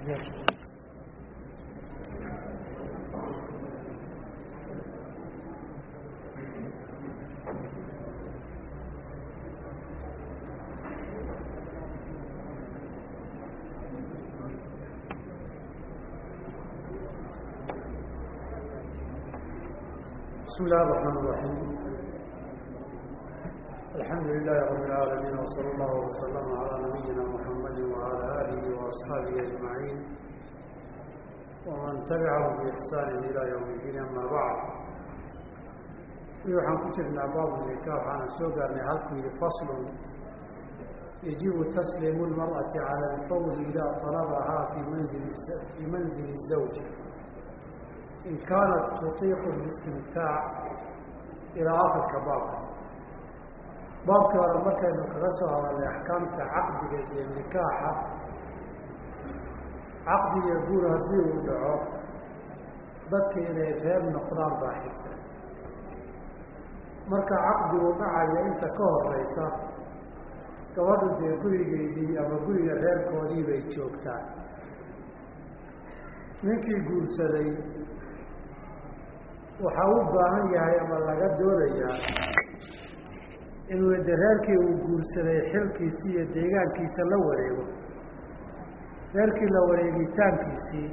بسم الله الرحمن الرحيم الحمد لله رب العالمين وصلى الله وسلم على نبينا محمد وعلى آله وأصحابه أجمعين ومن تبعهم بإحسان إلى يوم الدين أما بعد waxaan ku jirnaa baabu nika waxaana soo gaarnay halkuu yihi faslun yajibu tasliimu lmar'ati cala alfawdi idaa talabahaa fi manzili fii manzili الzawj in kaanat tutiiqu listimtaac ilaa akhirka baabka baabkii hore markaynu kaga soo hadalnay axkaamta caqdiga iyo nikaaxa caqdiga guur haddii uu dhaco dadka inay reeb noqdaan baa xigta. Marka caqdigu dhacaya inta ka horeysa gabadhu dee gurigeydii ama guriga reerkoodii bay joogtaan. Ninkii guursaday waxaa u baahan yahay ama laga doonayaa inuu de reerkii uu guursaday xilkiisii iyo deegaankiisa la wareego reerkii la wareegitaankiisii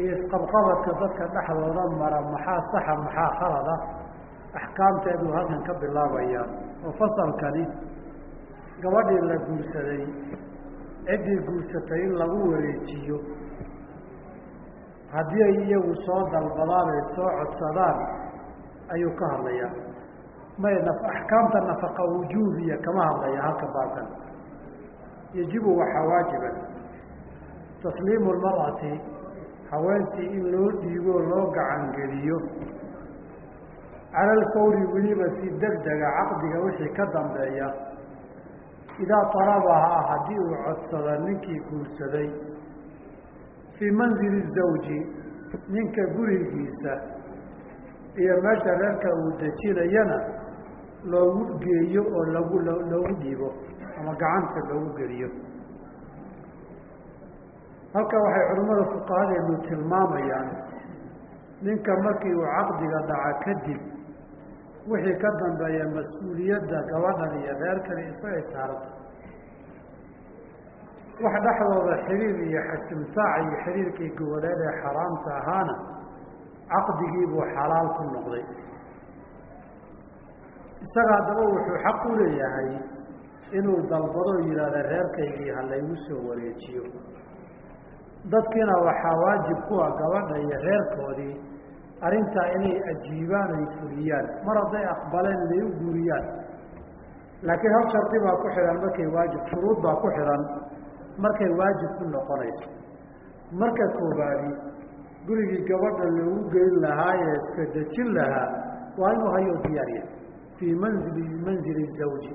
iyo isqabqabadka dadka dhexdooda mara maxaa saxa maxaa khalada axkaamteeduu halkan ka bilaabaya. Oo fasalkani gabadhii la guursaday ciddii guursatay in lagu wareejiyo. Haddii ay iyagu soo dalbadaan ay soo codsadaan ayuu ka hadlayaa may axkaamta nafaqa wujuubiya kama hadlaya halka baabkan yajibu waxaa waajiba tasliimu lmar'ati haweentii in loo dhiiboo loo gacangeliyo. Cala alfawri weliba si degdega caqdiga wixii ka dambeeya. Idaa talabahaa haddii uu codsado ninkii guursaday. Fii manzili zawji ninka gurigiisa. Iyo meesha reerka uu dejinayana loogu geeyo oo lagu loogu dhiibo ama gacanta loogu geliyo halka waxay culimmada fuqahadeenu tilmaamayaan ninka markii uu caqdiga dhaca kadib wixii ka dambeeya mas'uuliyadda gabadhan iyo reerkani isagay saaranta wax dhexdooda xiriir iyo xasimtaac iyo xiriirkii goboleed ee xaraamta ahaana caqdigiibuu xalaal ku noqday. Isaga haddaba wuxuu xaq u leeyahay inuu dalbado yidhaahda reerkaygii ha laygu soo wareejiyo dadkiina waxaa waajib ku ah gabadha iyo reerkoodii arrintaa inay ajiibaan ay fuliyaan mar hadday aqbaleen inay u guuriyaan. Laakiin hal shardi baa ku xidhan markay waajib shuruud baa ku xidhan markay waajib ku noqonayso. Marka koobaadi gurigii gabadha loogu geyn lahaa ee iska dejin lahaa waa inuu hayo diyaariya fii manzili manzili zawji.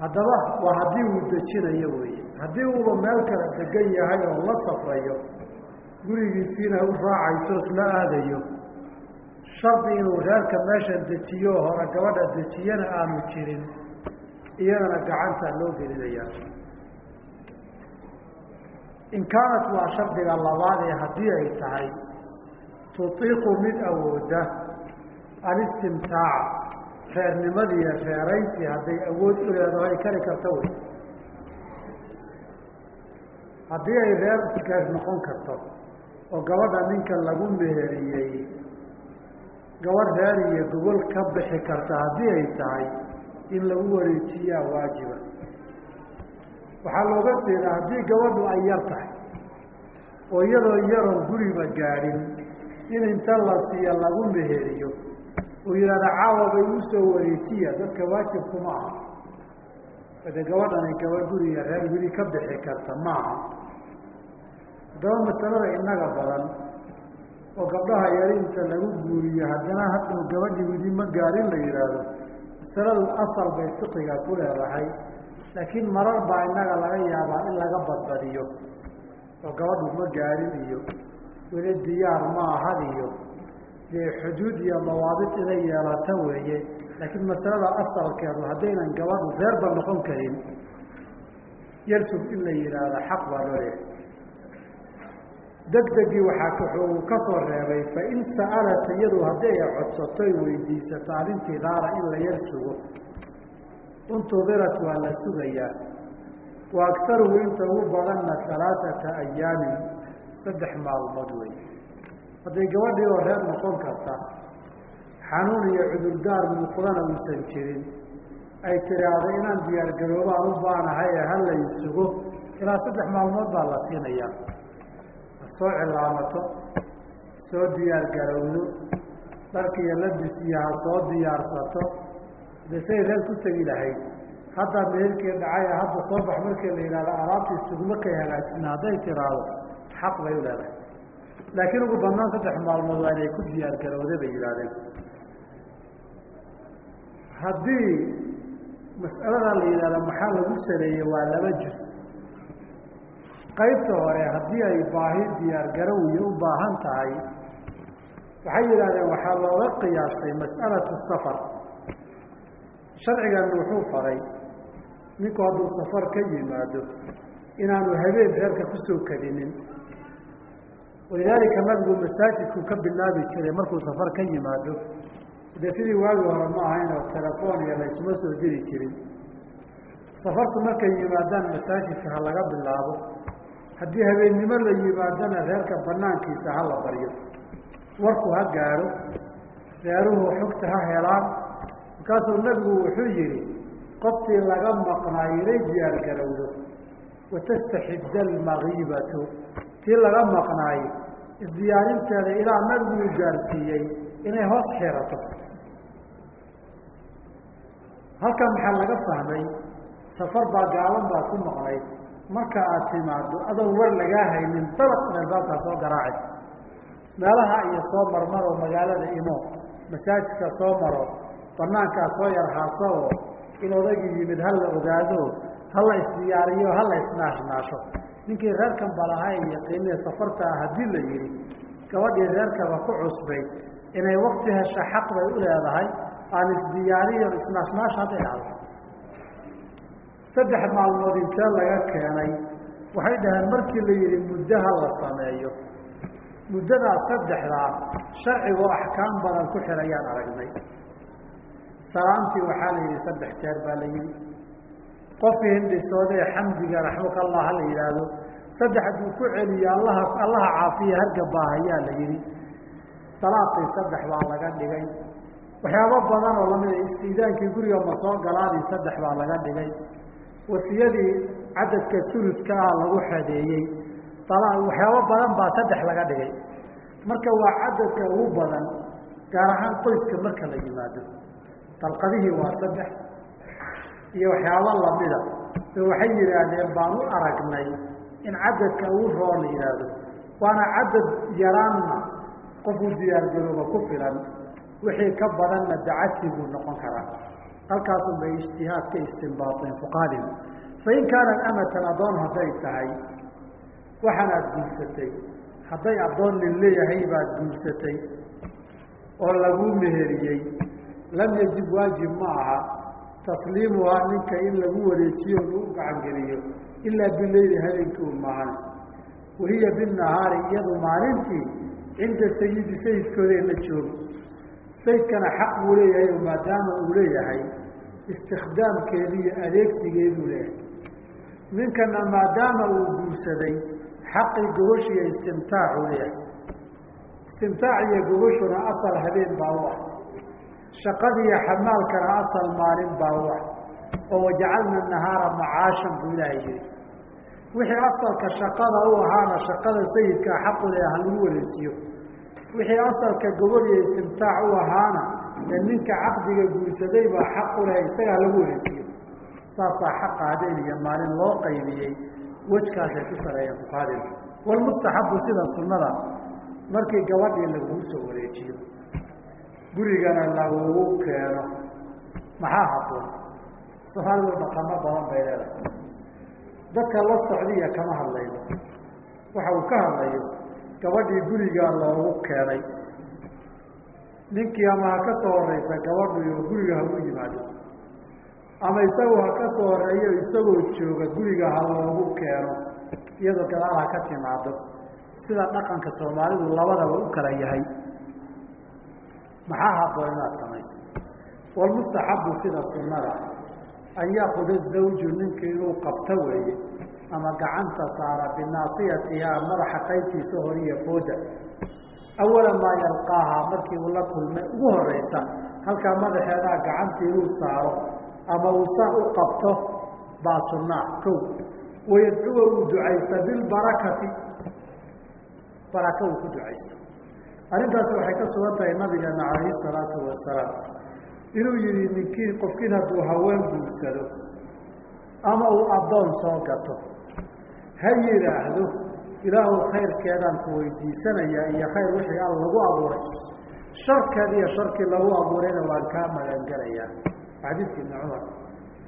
Haddaba waa haddii uu dejinayo weeye haddii uuba meel kale degan yahay oo la safrayo gurigiisiina u raacayso isla aadayo shardi inuu reerka meesha dejiyo hore gabadha dejiyana aanu jirin iyadana gacantaa loo gelinayaa. In kaanat waa shardiga labaad ee haddii ay tahay tutiiqu mid awooda alistimtaaca reernimadiiyo reeraysi hadday awood u leedahay kari karta wey haddii ay reer reer noqon karto oo gabadha ninka lagu meheriyey gabadh reer iyo gogol ka bixi karta haddii ay tahay in lagu wareejiyaa waajiba. Waxaa looga jeedaa haddii gabadhu ay yar tahay oo iyadoo yaroon guriba gaadhin in inta la siiya lagu meheriyo uu yidhahda caawa bay u soo wareejiya dadka waajibkuma aha. Ade gabadhani gabadh guriga reer weli ka bixi karta ma aha haddaba masalada inaga badan oo gabdhaha yari inta lagu guuriyo haddana hadduu gabadhii weli ma gaarin la yidhaahdo masaladu asal bay fiqiga ku leedahay laakiin marar baa innaga laga yaabaa in laga badbadiyo oo gabadhu ma gaarin iyo weli diyaar ma ahad iyo dee xuduud iyo dawaabit inay yeelato weeye. Laakiin masalada asalkeedu haddaynan gabadhu reerba noqon karin yarsug in la yihaahdo xaq baa loo leeyahay degdegii waxaa wuxuu ka soo reebay fain sa'alata iyadu haddii ay codsato ay weydiisato alintidaara in la yar sugo. Untudirat waa la sugayaa. Wa aktaruhu inta ugu badanna alaaata ayaamin saddex maalmood wey. Hadday gabadhii oo reer noqon karta xanuun iyo cudurdaar muuqdana uusan jirin. Ay tiraahdo inaan diyaargaroobaan u baanahay ee halay sugo ilaa saddex maalmood baa la siinayaa soo cilaamato soo diyaargarowdo dharkiiyo labis iyo ha soo diyaarsato de say reer ku tegi lahayd haddaa meherkii dhacay hadda soo bax markii la yidhahdo alaabtii sugma kay hagaajisna hadday tiraahdo xaq bay u leedahay. Laakiin ugu banaan saddex maalmood waa inay ku diyaargarowda bay yidhahdeen haddii mas'aladaa la yidhahdo maxaa lagu saleeyey waa laba juz qaybta hore haddii ay baahi diyaargarow iyo u baahan tahay waxay yidhahdeen waxaa looga qiyaasay mas'alatu safar. Sharcigan wuxuu faray ninku hadduu safar ka yimaado inaanu habeen reerka ku soo kadinin. Walidaalika nabigu masaajidku ka bilaabi jiray markuu safar ka yimaado. De sidii waagi hore ma ahayn oo telefoon iyo laysuma soo diri jirin. Safarku markay yimaadaan masaajidka ha laga bilaabo haddii habeennimo la yimaadana reerka banaankiisa ha la baryo. Warku ha gaadho reeruhu xogta ha helaan. Markaasuu nabigu wuxuu yihi qoftii laga maqnaayo inay diyaargarowdo watastaxidda almakiibatu tii laga maqnaayo isdiyaarinteeda ilaa nabigu gaarsiiyey inay hoos xirato halkan maxaa laga fahmay? Safar baa gaaban baa ku maqnayd marka aad timaado adoon war lagaa haynin dabaq albaabkaa soo garaacay. Meelaha iyo soo marmaro magaalada imo masaajidka soo maro banaankaa soo yar oo in odaygii yimid ha la ogaado ha la isdiyaariyo ha la isnaashnaasho ninkii reerkan balaha ee yaqiinee safarta ah haddii la yihi gabadhii reerkaba ku cusbayd inay wakti hesha xaq bay u leedahay aan isdiyaariyo isnaashnaasho hadday dhacdo saddex maalmood intee laga keenay waxay dhaheen markii la yihi muddaha la sameeyo. Muddadaa saddexdaa sharcigoo axkaam badan ku xirayaan aragnay. Salaamtii waxaa la yihi saddex jeer baa la yihi qofkii hindhisoodee xamdiga raxmuka allah hala yidhaahdo saddex hadduu ku celiyo allaha allaha caafiya hargabaahayaa la yihi salaadkii saddex baa laga dhigay. Waxyaabo badan oo lamida istiidaankii guriga ma soo galaadii saddex baa laga dhigay wasiyadii cadadka tuludka ah lagu xadeeyey. Waxyaabo badan baa saddex laga dhigay. Marka waa cadadka ugu badan gaar ahaan qoyska marka la yimaado dalqadihii waa saddex iyo waxyaabo lamida waxay yidhaahdeen baan u aragnay in cadadka ugu roo la yidhaahdo waana cadad yaraanna qofuu diyaargarooba ku filan wixii ka badanna dacati buu noqon karaa halkaasun bay ijtihaad ka istinbaateen fuqaadin fain kaanat amatan adoon hadday tahay waxaan aada guursatay. Hadday addoon nin leeyahay baad guursatay. Oo laguu meheriyey. Lam yajib waajib ma aha. Tasliimuhaa ninka in lagu wareejiyo lagu gacangeliyo ilaa bileyli habeenkii un maahan. Wahiya binahaari iyadu maalintii cinda sayidi sayidkooda la joogo sayidkana xaq buu leeyahay oo maadaama uu leeyahay istikdaamkeedu iyo adeegsigeeduu leeyahay. Ninkana maadaama uu guursaday xaqii gogoshiiyo istimtaacuu leeyahay. Istimtaac iyo gogoshuna asal habeen baa u ah. Shaqadiiyo xamaalkana asal maalin baa u ah. Oo wajacalna nahaara macaashan buu ilaahay yihi wixii asalka shaqada u ahaana shaqada sayidkaa xaqu leh ha lagu wareejiyo wixii asalka gobol iyo istimtaac u ahaana ee ninka caqdiga guursaday baa xaqu leh isagaa lagu wareejiyo saasaa xaqa habeen iyo maalin loo qaybiyey wejkaasay ku sareeyeen fuqaadin walmustaxabu sida sunnada markii gabadhii laguu soo wareejiyo gurigana lagugu keeno. Maxaa haboon soomaalidu dhaqamo badan bay leedahay. Dadka la socdiya kama hadlayno. Waxa uu ka hadlayo gabadhii gurigaa loogu keenay. Ninkii ama ha ka soo horeysa gabadhu iyo guriga hagu yimaado. Ama isagu ha ka soo horeeyo isagoo jooga guriga ha loogu keeno iyadoo gadaal ha ka timaado. Sida dhaqanka soomaalidu labadaba u kala yahay. Maxaa haboon inaad samayso? Walmustaxabu sida sunnada. An yaakuda zawju ninka inuu qabto weeye ama gacanta saara binaasiyatihaa madaxa qaybtiisa horiyo fooda. Awala maa yalqaahaa markii uu la kulmay ugu horeysa halkaa madaxeedaa gacanta inuu saaro ama uu saa u qabto baa sunnaa kow. Wayadcuwa uu ducaysta bilbarakati baraka uu ku ducaysto arrintaasi waxay ka sugan tahay nabigeena calayhi salaatu wasalaam. Inuu yihi ninkii qofkiin hadduu haween guursado ama uu addoon soo gato ha yidhaahdo ilaahu khayrkeedaan ku weydiisanayaa iyo khayr wixii al lagu abuuray. Sharkeed iyo sharkii lagu abuurayna waan kaa magangelayaa xadiidka ibni cumar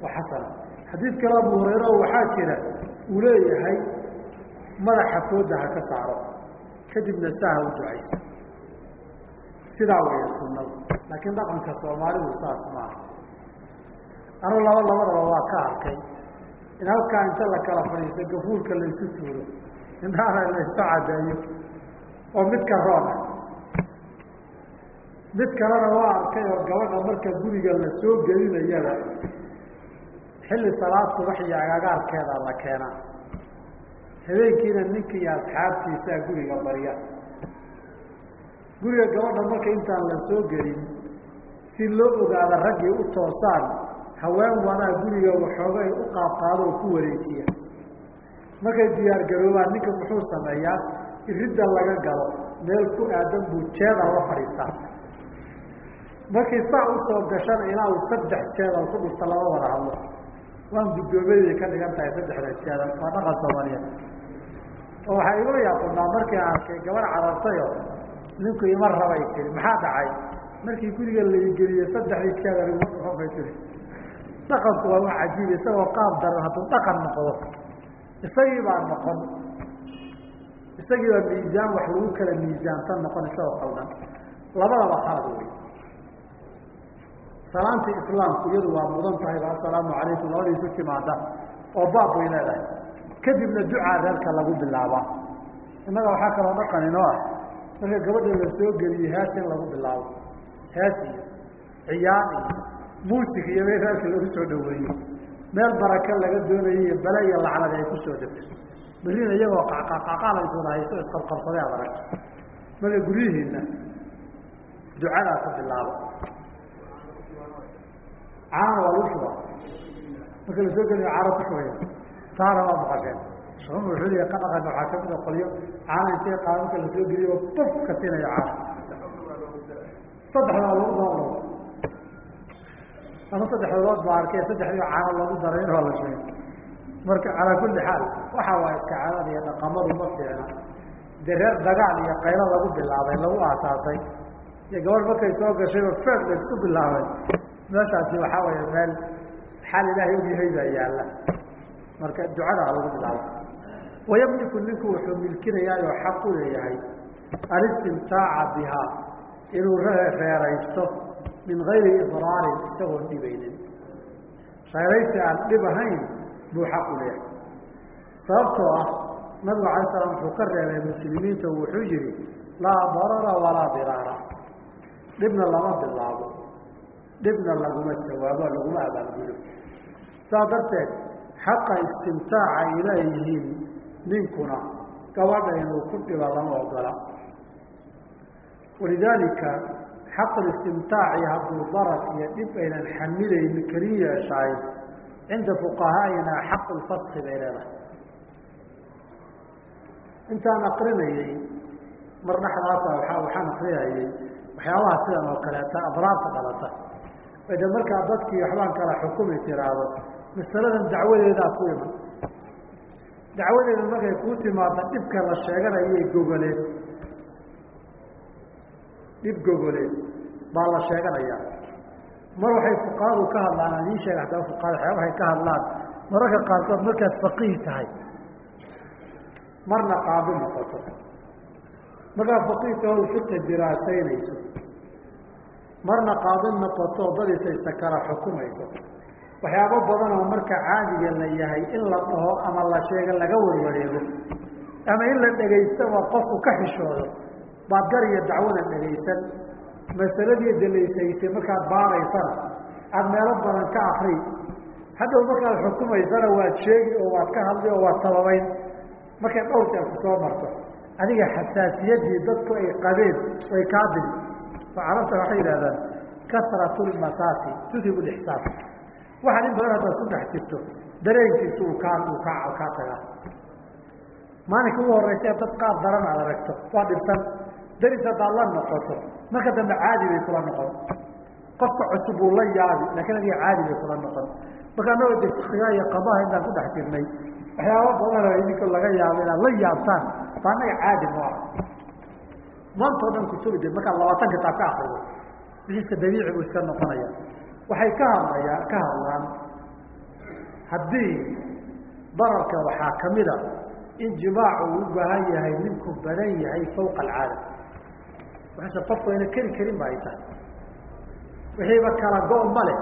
waa xasana xadiid kale abu hureyre oo waxaa jira uu leeyahay madaxa fooda ha ka saaro kadibna saha u ducayso sidaa weeye sunnadu laakiin dhaqanka soomaalidu saas maaha. Anu laba labadaba waa ka arkay in halkaa inta la kala fadhiisto gafuurka laysu tuuro. Indhaana laysu cadeeyo oo midka roona mid kalena waa arkay oo gabadha marka guriga la soo xilli salaad subax iyo agagaarkeeda la keenaa. Habeenkiina ninka iyo asxaabtiisaa guriga barya guriga gabadha marka intaan la soo gelin si loo ogaada raggii u toosaan haween wadaa guriga waxoogay u qaabqaado oo ku wareejiya. Markay diyaar garoobaan ninka muxuu sameeyaa? Iridda laga galo. Meel ku aadan buu jeeda la fadhiistaa. Markii saa u soo gashana ilaa uu saddex jeedal ku dhufta lama wada hadlo. Waan guddoomiyaday ka dhigan tahay saddexda jeedal waa dhaqan soomaaliyeed oo waxaa igula yaabunaa markii arkay gabar carartayo ninku ima rabay tiri maxaa dhacay? Markii guriga laigeliyey saddexdii jeedal ima dhufabay tiri dhaqanku waa wax cajiib isagoo qaab daran hadduu dhaqan noqdo. Isagii baa noqon. Isagii baa miisaan wax lagu kala miisaantan noqon isagoo qaldan. Labadaba khalad wey salaanta islaamku iyadu waa mudan tahayba assalaamu calaykum labada isu timaada oo baab bay leedahay. Kadibna ducaa reerka lagu bilaabaa. Innaga waxaa kaloo dhaqan inoo ah. Marka gabadha la soo geliye hees lagu bilaabo. Hees iyo ciyaar iyo muusig iyo meel reerka lagu soo dhaweeyo meel baraka laga doonayo iyo bale iyo lacnadi ay ku soo degto berrina iyagoo qaqaqaqaal ay wada haysto isqabqabsaday ad aragto. Marka guryihiina ducadaa ku bilaabo. Caana waa lagu shuba. Marka la soo geliyo caano ku shubaya taana waa maqasheen wuxuu leeyahay ka dhaqan waxaa ka mid a qolyo. Caana intay qaado marka la soo geliyo buf ka siinaya caana saddexdaa lagu daalo ama saddexdood baa arkay saddexdii caano lagu daray in waa la sheegay. Marka calaa kulli xaal waxa waa iska iyo dhaqamadu ma fiicna. Dee reer dagaal iyo qaylo lagu bilaabay lagu aasaasay. Iyo gabadh markay soo gashayba feed la bilaabay. Meeshaasi waxaa weeye meel xaal ilaahay ogyahay baa yaalla. Marka ducada lagu bilaabo wayamliku ninku wuxuu milkinayaa oo xaq leeyahay. Alistimtaaca bihaa inuu reeraysto min gayri idraarin isagoon dhibaynin. Reeraysi aan dhib ahayn buu xaq u leeyahay. Sababtoo ah nabigu alay slam wuxuu ka reebay muslimiinta wuxuu yihi laa darara walaa diraara. Dhibna lama bilaabo. Dhibna laguma jawaabo laguma abaalgudo saas darteed xaqa istimtaaca ay ninkuna gabadha inuu ku dhiba lama ogola. Walidaalika xaqu istimtaaci hadduu darar iyo dhib aynan xamilayni kelin yeeshaay cinda fuqahaaina xaqu lfaski bay leedahay. Intaan akrinayey mar dhexdaasa waxaan akrinayey waxyaabaha sidan oo kaleeta abraarta dhalata de markaa dadkii waxbaan kala xukumi tiraahdo masaladan dacwadeedaa ku iman. Dacwadeeda markay kuu timaado dhibka la sheeganayay gogoleed dhib gogoleed baa la sheeganayaa mar waxay fuqahadu ka hadlaan aan ii sheega hataa fuqahada waxyaabahay ka hadlaan. Mararka qaarkood markaad faqiih tahay. Marna qaadi noqoto. Markaad faqiih taho fiqi diraasaynayso marna qaadi noqoto dadisaysa kala xukumayso. Waxyaabo badan oo marka caadiga la yahay in la dhaho ama la sheego laga warwareego ama in la dhegaystaba qofku ka xishoodo baad gar iyo dacwada dhegaysan masaladii dalaysaysay markaad baaraysana aada meelo badan ka akri hadhow markaad xukumaysana waad sheegi oo waad ka hadli oo waad sababayn. Markay dhowr jeer ku soo marto adiga xasaasiyadii dadku ay qabeen way kaa dili oo carabta waxay yidhahdaan kasratu lmasaasi tudhibu lixsaas waxaad in badan haddaad ku dhex jirto dareenkiisu uu kaa uu kaa kaa tagaa. Maalinka ugu horreysa ee dad qaad daran aad aragto waa dhibsan daris haddaad la noqoto marka dambe caadi bay kula noqon. Qofka cusub uu la yaabi laakiin adiga caadi bay kula noqon. Marka anagoo de fikiga iyo qadaha intaan ku dhex jirnay waxyaaba badanoo idinka laga yaabo inaad la yaabtaan ba annaga caadi ma ah maantao dhan kutubi de markaad labaatan kitaab ka akrido wixiisa dabiici buu iska noqonaya. Waxay ka hadlayaa ka hadlaan haddii dararka waxaa kamida in jimaacu uu u baahan yahay ninku badan yahay fawqa alcaada waxayse qofku ayna keri karin ba ay tahay. Wixiiba kala go- ma leh.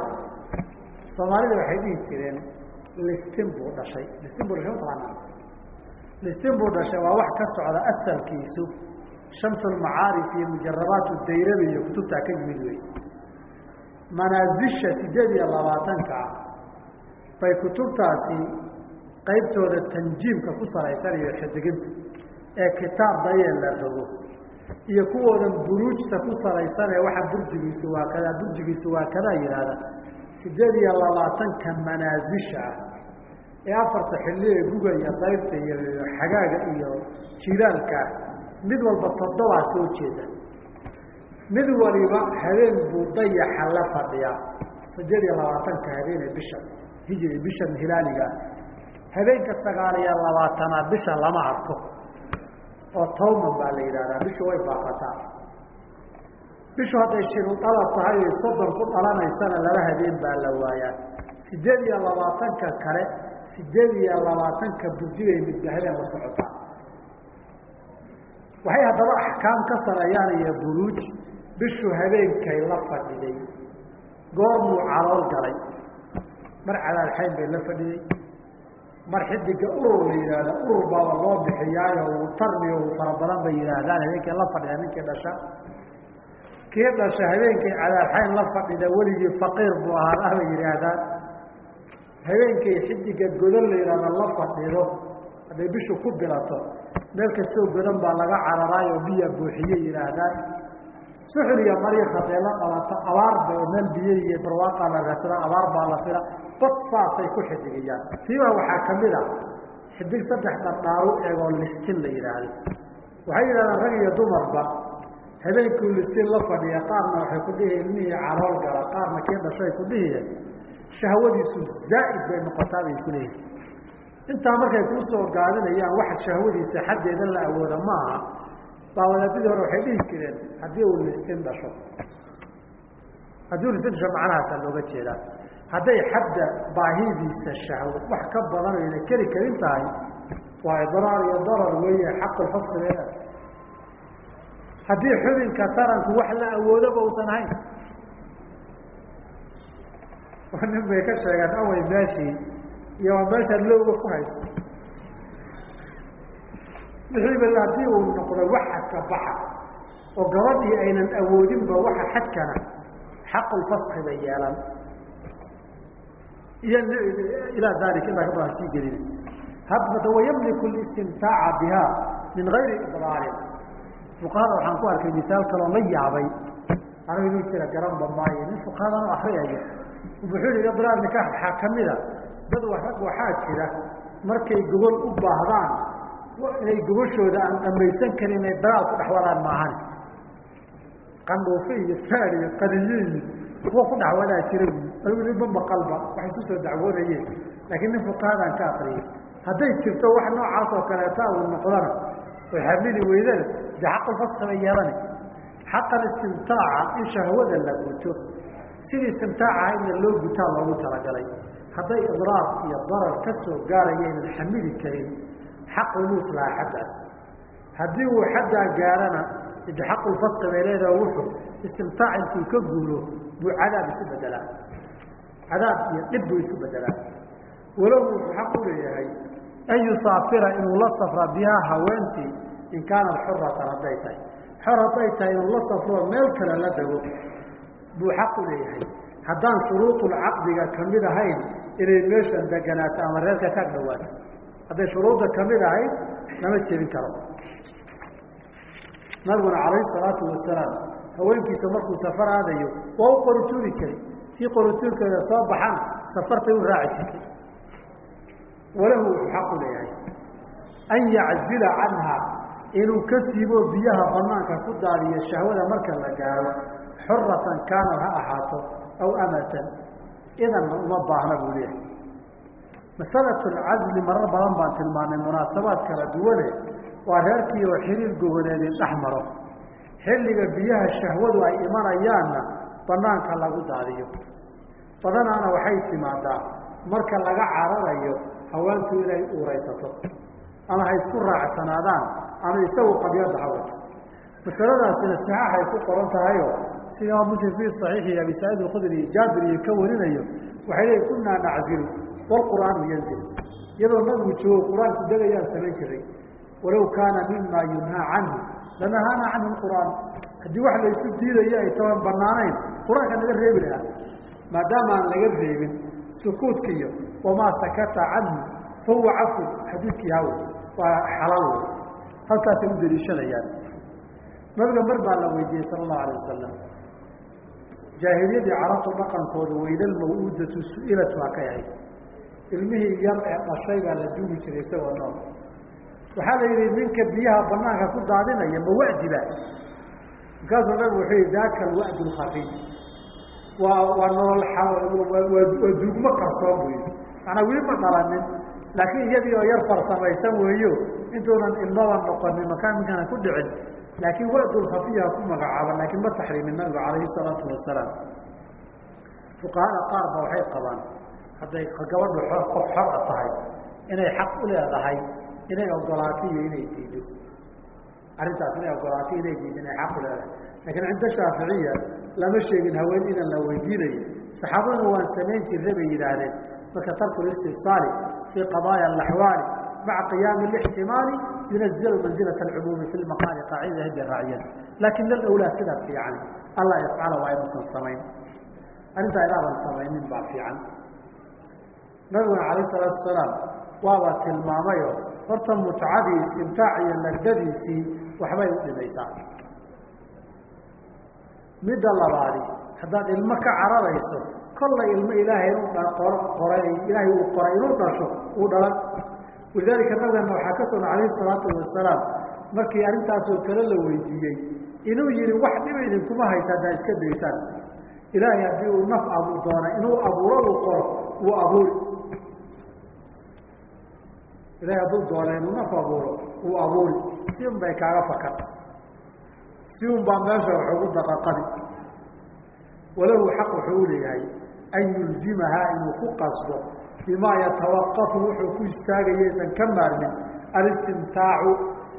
Soomaalida waxay dhihi jireen listin buu dhashay. Listin buu dhashay mataqaanaa listin buu dhashay waa wax ka socda asalkiisu shamsulmacaarif iyo mujarabaat dayrabi iyo kutubtaa ka yimid wey manaasisha sideed iyo labaatanka ah bay kutubtaasi qaybtooda tanjiimka ku salaysan iyo xidiginta ee kitaab dayee la rogo iyo kuwoodan buruujta ku salaysan ee waxa burjigiisu waa kada burjigiisu waa kadaa yidhaahda sideed iyo labaatanka manaasisha ah ee afarta xilli ee guga iyo dayrta iyo xagaaga iyo jilaalka ah mid walba toddobaa soo jeeda. Mid waliba habeen buu dayaxa la fadhiyaa sideed iyo labaatanka habeenee bisha hijri bishan hilaaliga. Habeenka sagaal iyo labaatanaad bisha lama arko oo tawman baa la yidhahdaa. Bishu way baaqataa bishu hadday shirudala tahay oy soddon ku dhalanaysana laba habeen baa la waayaa. Sideed iyo labaatanka kale sideed iyo labaatanka burjibay midba habeen la socotaa. Waxay haddaba axkaam ka sareeyaan iyo buruuj. Bishu habeenkay la fadhiday goormuu calool galay. Mar cadaalxayn bay la fadhiyey mar xidiga urur la yidhaahda urur baaba loo bixiyaayo uu tarmiyo uu fara badan bay yidhaahdaan habeenkay la fadhida ninkii dhasha. Kii dhasha habeenkay cadaalxayn la fadhida weligii faqiir buu ahaada bay yidhaahdaan. Habeenkay xidiga godan la yidhahda la fadhido hadday bishu ku bilato meel kastoo godan baa laga cararaayo biya buuxiye yidhaahdaan suxul iyo marii hadday la dhalato abaar bay oo meel biyo iyo barwaaqaa la raasada abaar baa la fila bad saasay ku xidigayaan tiibaa waxaa ka mid a xidig saddex dhardhaaru eegoo listin la yidhaahdo waxay yidhahdaan rag iyo dumarba habeenkuu listin la fadhiya qaarna waxay ku dhihi ilmihii carool gala qaarna kii dhashay ku dhihiye shahwadiisu zaa'id bay noqotaa bay ku leeyihiin intaa markay kuu soo gaadinayaan waxa shahwadiisa xaddeeda la awooda ma aha baa wadaadadii hore waxay dhihi jireen haddii uu listin dhasho haddii uu listin dhasho macnahaasaa looga jeedaa hadday xadda baahidiisa shahwo wax ka badan ayna keli karin tahay waa idraar iyo darar weeye xaqulfasligeeda haddii xubinka taranku wax la awoodaba usan ahayn nin bay ka sheegeen awey meeshii iyo waa meesha lowga ku haysto wixiiba haddii uu noqdo waxa ka baxa oo gabadhii aynan awoodinba waxa xadkana xaqulfaski bay yeelan iyo ilaa dalika ilaa ka badan sii gelin. Hadbada wayamliku listimtaaca biha min gayri idraarin fuqahada waxaan ku arkay misaal kaloo la yaabay. Anigu inuu jira garanba maayo. Nin fuqahadan akriyaya wuxuu yihi idraar nikaax waxaa kamida dad rag waxaa jira markay gogol u baahdaan inay gogashooda aan dhamaysan karin inay dagaal ku dhex wadaan maahan. Qandhuufe iyo faad iyo qadiye iyo kuwa ku dhex wadaa jira anigu ninba maqalba waxay isu soo dacwoonayeen laakiin nin fuqahadan ka akriyay hadday jirto wax noocaas oo kaleeta uu noqdana oo xamili weydana de xaqulfaska bay yeelani. Xaqan istimtaaca in shahwada la guto. Sidii istimtaacaha inna loo gutaa loogu talagalay. Hadday idraar iyo darar ka soo gaaraya ynan xamili karin xaq umuus lahaa xaddaas. Haddii uu xaddaa gaarana ide xaqulfaski bay leedaha wuxuu istimtaac intuu ka guuro buu cadaab isu bedelaa cadaab iyo dhib buu isu bedelaa walow wuxuu xaq u leeyahay an yusaafira inuu la safra bihaa haweentii in kaanat xuratan hadday tahay. Xor hadday tahay inuu la safroo meel kale la dego buu xaq u leeyahay. Haddaan shuruudulcaqdiga ka mid ahayn inay meeshan deganaato ama reerka ka ag dhawaato hadday shuruudda ka mid ahayd lama jebin karo. Nabiguna calayhi salaatu wasalaam haweenkiisa markuu safar aadayo waa u qorituuri jiray. Kii qorituurkeeda soo baxana safartay u raaci jirtay walahu wuxuu xaq leeyahay. An yaczila canha inuu ka siibo biyaha banaanka ku daadiyo shahwada marka la gaaro xuratan kaanad ha ahaato aw amatan. Idanna uma baahna buu leeyahay masalatu lcazli marar badan baan tilmaanay munaasabaad kala duwane waa reerkii oo xiriir goboleedin dhex maro. Xilliga biyaha shahwadu ay imanayaanna banaanka lagu daadiyo. Badanaana waxay timaadaa marka laga cararayo haweentu inay uuraysato ama ha isku raacsanaadaan ama isagu qabyadda ha wato masaladaasina saxaaxay ku qoran tahayo sida imaam muslim fii saxiixi abi saciid alkhudri jaabir iyo ka warinayo waxay leeyiin kunaa naczilu wlqur'aanu yanzil iyadoo nabigu joogo qur'aanku degayaan samayn jiray walow kaana mima yunhaa canhu lanahaana canhu qur'aan haddii wax laysu diidayo ay taban banaanayn qur'aanka naga reebi lahaa maadaama aan laga reebin sukuudka iyo wamaa sakata canhu fahuwa cafu xadiidkii haw waa xalaal halkaasay u daliishanayaan nabiga mar baa la weydiiyey sala allahu alay wasalam jaahiliyadii carabtu dhaqankooda weydal mawuudatu su'ilat waa ka ahayd ilmihii yar ee dhashay baa la duugi jiray isagoo nool. Waxaa la yidhi ninka biyaha banaanka ku daadinaya ma wadiba markaasuu nabigu wuxuu yihi daaka alwa'd lkhafiy waa waa nolol waa duugmo qarsoon yihi maanaa weli ma dhalanin? Laakiin iyadii oo yar farsamaysan weeyo intuunan ilmaba noqonin makaaminkana ku dhicin. Laakiin wa'dulkhafiya ku magacaaba laakiin ma taxriimin nabigu calayhi salaatu wasalaam. Fuqahada qaar ba waxay qabaan hadday gabadhu qof xor a tahay inay xaq u leedahay inay ogolaato iyo inay diido. Arrintaas inay ogolaato inay diido inay xaq u leedahay. Laakiin cinda shaaficiya lama sheegin haween inan la weydiinayo. Saxaabaduna waan samayn jirna bay yidhaahdeen marka tarku listifsaali fii qadaaya alaxwaali maca qiyaami lixtimaali yunazilu manzilat alcumuumi fi lmaqaali qaacida hadi raaciyan laakin alawlaa sidaa fiican. Alla yafcala waa inuusan samayn. Arrintaa idaadan samaynin baa fiican nabiguna calayh salaatu wasalaam waaba tilmaamayo horta mutcadii istimtaac iyo nagdadiisii waxbay u dhimaysaa. Midda labaadi haddaad ilmo ka cararayso kollay ilmo ilaahay inu qoray ilaahay uu qoray inuu dhasho uu dhalan walidaalika nabigana waxaa ka sugan calayhi salaatu wasalaam markii arrintaasoo kale la weydiiyey inuu yihi wax dhiba idinkuma haysa haddaa iska daysaan ilaahay haddii uu naf abu doona inuu abuuro uu qoro wuu abuuri ilahay hadduu doona inuu naf abuuro wuu abuuri. Si un bay kaaga fakan si un baa meesha wax ugu daqaqadi walahu xaq wuxuu leeyahay an yulzimahaa inuu ku qasbo bimaa yatawaqafu wuxuu ku istaagaya ka maarmin alistimtaacu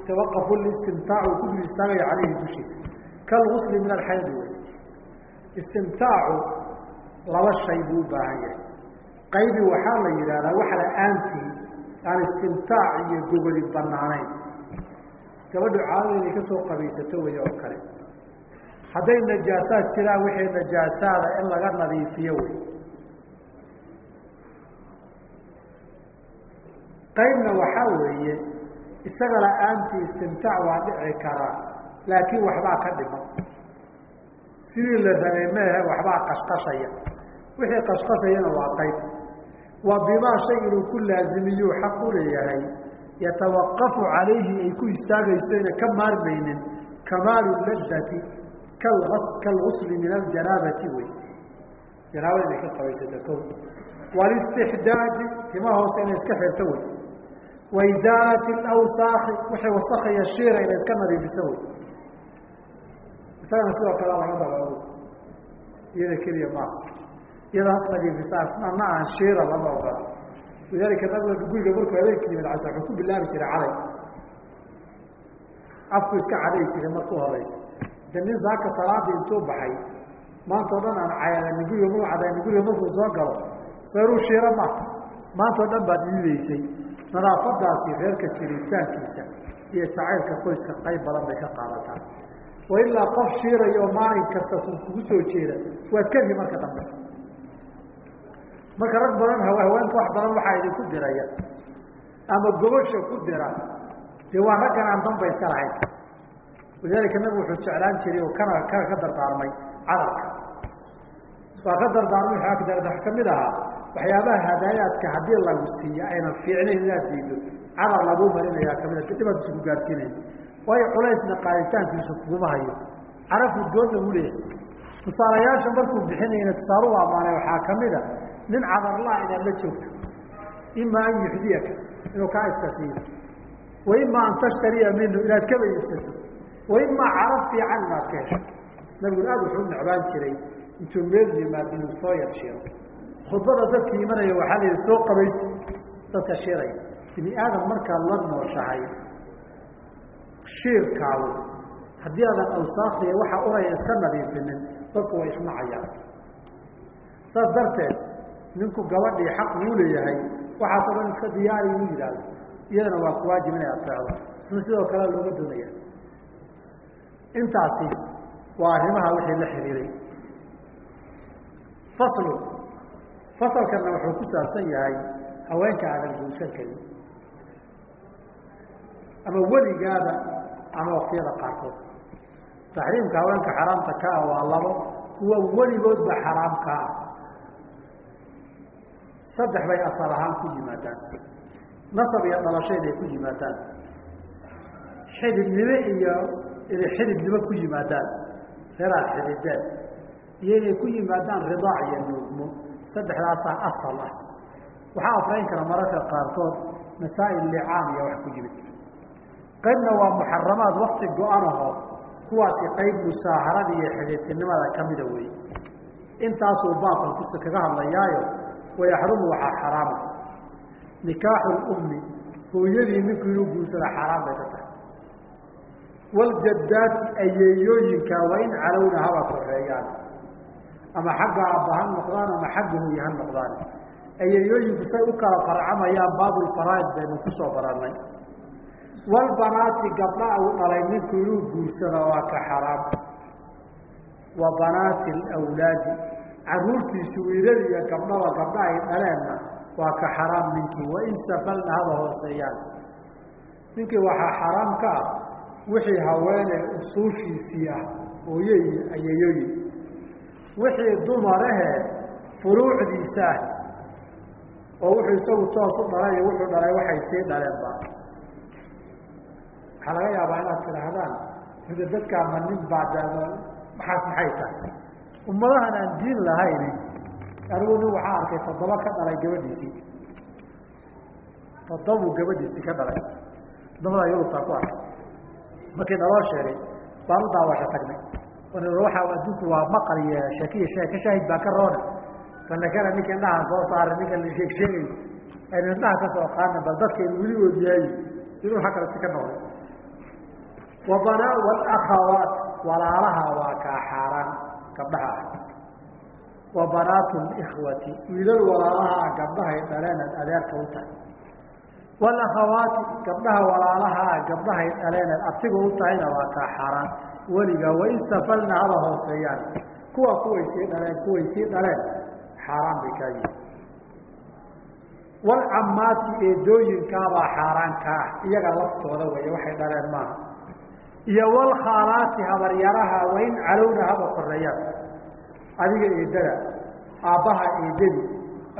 tawaqafu listimtaacu ku dul istaagaya caleyhi dushiisa. Kalgusli min alxaydi wey. Istimtaacu laba shay buu u baahan yahay. Qaybi waxaa la yidhahdaa wax la'aantii aan istimtaac iyo gogoli banaanayn gabadhu caadada inay ka soo qabaysato wey oo kale. Hadday najaasaad jiraan wixii najaasaada in laga nadiifiyo wey qaybna waxaa weeye isaga la'aantii istimtaac waa dhici karaa laakiin waxbaa ka dhiman. Sidii la rabay meehe waxbaa qashqashaya. Wixii qashqashayana waa qayb waa bimaa shay inuu ku laazimiyuu xaq u leeyahay. Yatawaqafu calayhi ay ku istaagayso ina ka maarmaynin. Kamaalu ladati kalgusli min aljanaabati wey. Janaabada inay ka qabaysato ko walistixdaaji tima hoose inay iska xirto wey. Waizaalati alawsaaki waxay wasakaya shiira inay iska nadiifiso wey. Isagana sidoo kale laga dabao iyada keliya maaha iyada has nadiifisaana aan shiira lama ogola lidalika nabiga guriga markuu habeenka yimid casa wuxuu ku bilaabi jiray caday afku iska caday jiray markuu horeysa. De nin saaka salaadii intuu baxay maanta o dhan aan cayadanin guriga mau cadaynin guriga markuu soo galo. Inuu shiira ma. Maanta o dhan baad iideysay nadaafadaasi reerka jiritaankiisa iyo jacaylka qoyska qayb badan bay ka qaadataa. Wa ilaa qof shiiraya oo maalin kasta kugu soo jeeda waad keri marka dambe marka rag badan haweenka wax badan waxaa idinku diraya. Ama gobasha ku dira. Dee waa raggan aan danba iska lahayn. Walidaalika nabigu wuxuu jeclaan jiray oo kana kana ka dardaarmay cadalka waa ka dardaarmay wax ka mid ahaa waxyaabaha hadaayaadka haddii lagu siiyo aynan fiicnayn inaad diido cadar laguu marinayaa kamida dhibaad isku gaadsiinayn waayo culaysna qaaditaankiisu kuguma hayo. Carafu doonna u leeyahay. Tusaalayaasha markuu bixinayna tusaalu amaanay waxaa kamida nin cadarlaa inaad la joogto. Ima an yuxdiyaka inuu kaa iska siiyo wa an tashtariya minhu inaad kaba iibsato wa ima fiican inaad ka hesho. Nabiguna aad wuxuu necbaan jiray intuu meel yimaad inuu soo yar shiiro khudbada dadka imanaya waxaa la yihi soo qabayso. Dadka shiiraya bini aadam markaad la nooshahay shiirkaagu haddii aadan awsaakdiya waxa uraya iska nadiifinin dadku way isnacayaan saas darteed ninku gabadhii xaq uu leeyahay. Waxaasoo dhan iska diyaari uu yidhaahdo. Iyadana waa ku waajib inay ateecdo isna sidoo kale looga doonaya. Intaasi waa arrimaha wixii la xiriiray. Faslu. Fasalkana wuxuu ku saabsan yahay haweenka aadan guursan karin. Ama weligaada ama waktiyada qaarkood. Taxriimka haweenka xaraamta ka ah waa labo. Kuwa weligoodba xaraam ka ah saddex bay asal ahaan ku yimaadaan nasab iyo dhalasho inay ku yimaadaan xididnimo iyo inay xididnimo ku yimaadaan reeraad xidideen iyo inay ku yimaadaan ridaac iyo nuugmo. Saddexdaasaa asal ah. Waxaa afrayn kara mararka qaarkood masaa'il licaan iyo wax ku yimid. Qaybna waa muxaramaad wakti go-anahoo kuwaasi qayb musaaharada iyo xidhiidtinimada kamida wey intaasuu baabkan kaga hadlayaayo wayaxrumu waxaa xaraama nikaaxu lummi hooyadii ninku inuu guursada xaaraan bay ka tahay waljadaati ayeeyooyinka waa in calowna haba koreeyaan ama xagga aabba ha noqdaan ama xagga hooye ha noqdaan ayeeyooyinku say u kala farcamayaan baabulfaraaid baynu ku soo barannay walbanaati gabdha u dhalay ninku inuu guursado waa ka xaraam wa banaati alawlaadi caruurtiisu wiilal iyo gabdhaba gabdha ay dhaleenna waa ka xaraam ninkii. Wain safalna haba hooseeyaan. Ninkii waxaa xaraam ka ah wixii haweene usuushiisii ah hooye iyo ayeeyooyin wixii dumarahe furuucdiisa ah oo wuxuu isagu toos u dhalay iyo wuxuu dhalay waxay sii dhaleenba waxaa laga yaabaa inaad tidhaahdaan mida dadkaa nin baadaama maxaas maxay tahay ummadahan aan diin lahayni anigu nin waxaa arkay toddoba ka dhalay gabadhiisii. Toddobuu gabadhiisii ka dhalay. Toddobada yurubtaa ku arkay. Markii naloo sheegay baan u daawasho tagnay. Waxa adduunku waa maqal iyo sheekiya sheeka shaahid baa ka roona. Balakana ninka indhaha soo saaray ninka la sheeg sheegayo aynu indhaha ka soo qaadna bal dadkaynu weligood yahay inuu ha kale si ka noqday. Wabana walakhawaat walaalaha waa kaa xaaraan gabdhaha. Ah wa banaatu likhwati wiilal walaalaha gabdhahay dhaleenad adeerka u tahay. Walakhawaati gabdhaha walaalaha gabdhahay dhaleenad abtiga u tahayna waa kaa xaaraan. Weliga wain safalna haba hooseeyaan. Kuwa kuway sii dhaleen kuway sii dhaleen xaaraan bay kaa yihiin walcamaati eedooyinkaabaa xaaraan ka ah. Iyaga laftooda weeye waxay dhaleen maaha iyo walkhaalaati habaryaraha wain calowna haba koreeyaan adiga eedada aabbaha eedadi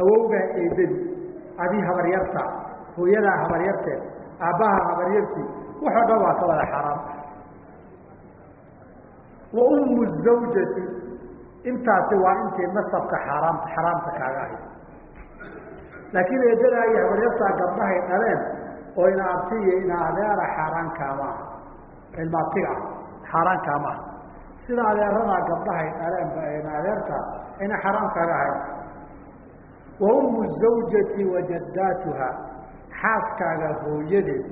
awowgaa eedadi adii habaryarta hooyadaa habaryarteed aabbaha habaryartii waxoo dhan waa ka wada xaaraam wa ummu zawjati intaasi waa intii nasabka xaaraam xaraamta kaaga ahayd laakiin eedadaa iyo habaryartaa gabdhahay dhaleen oo ina abti iyo adeera xaaraan kaama aha ilma abtiga ah xaaraan kaama aha sida adeeradaa gabdhahay dhaleen adeerta ina xaaraan kaaga ahayd wa ummu zawjati wa jaddaatuha xaaskaaga hooyadeed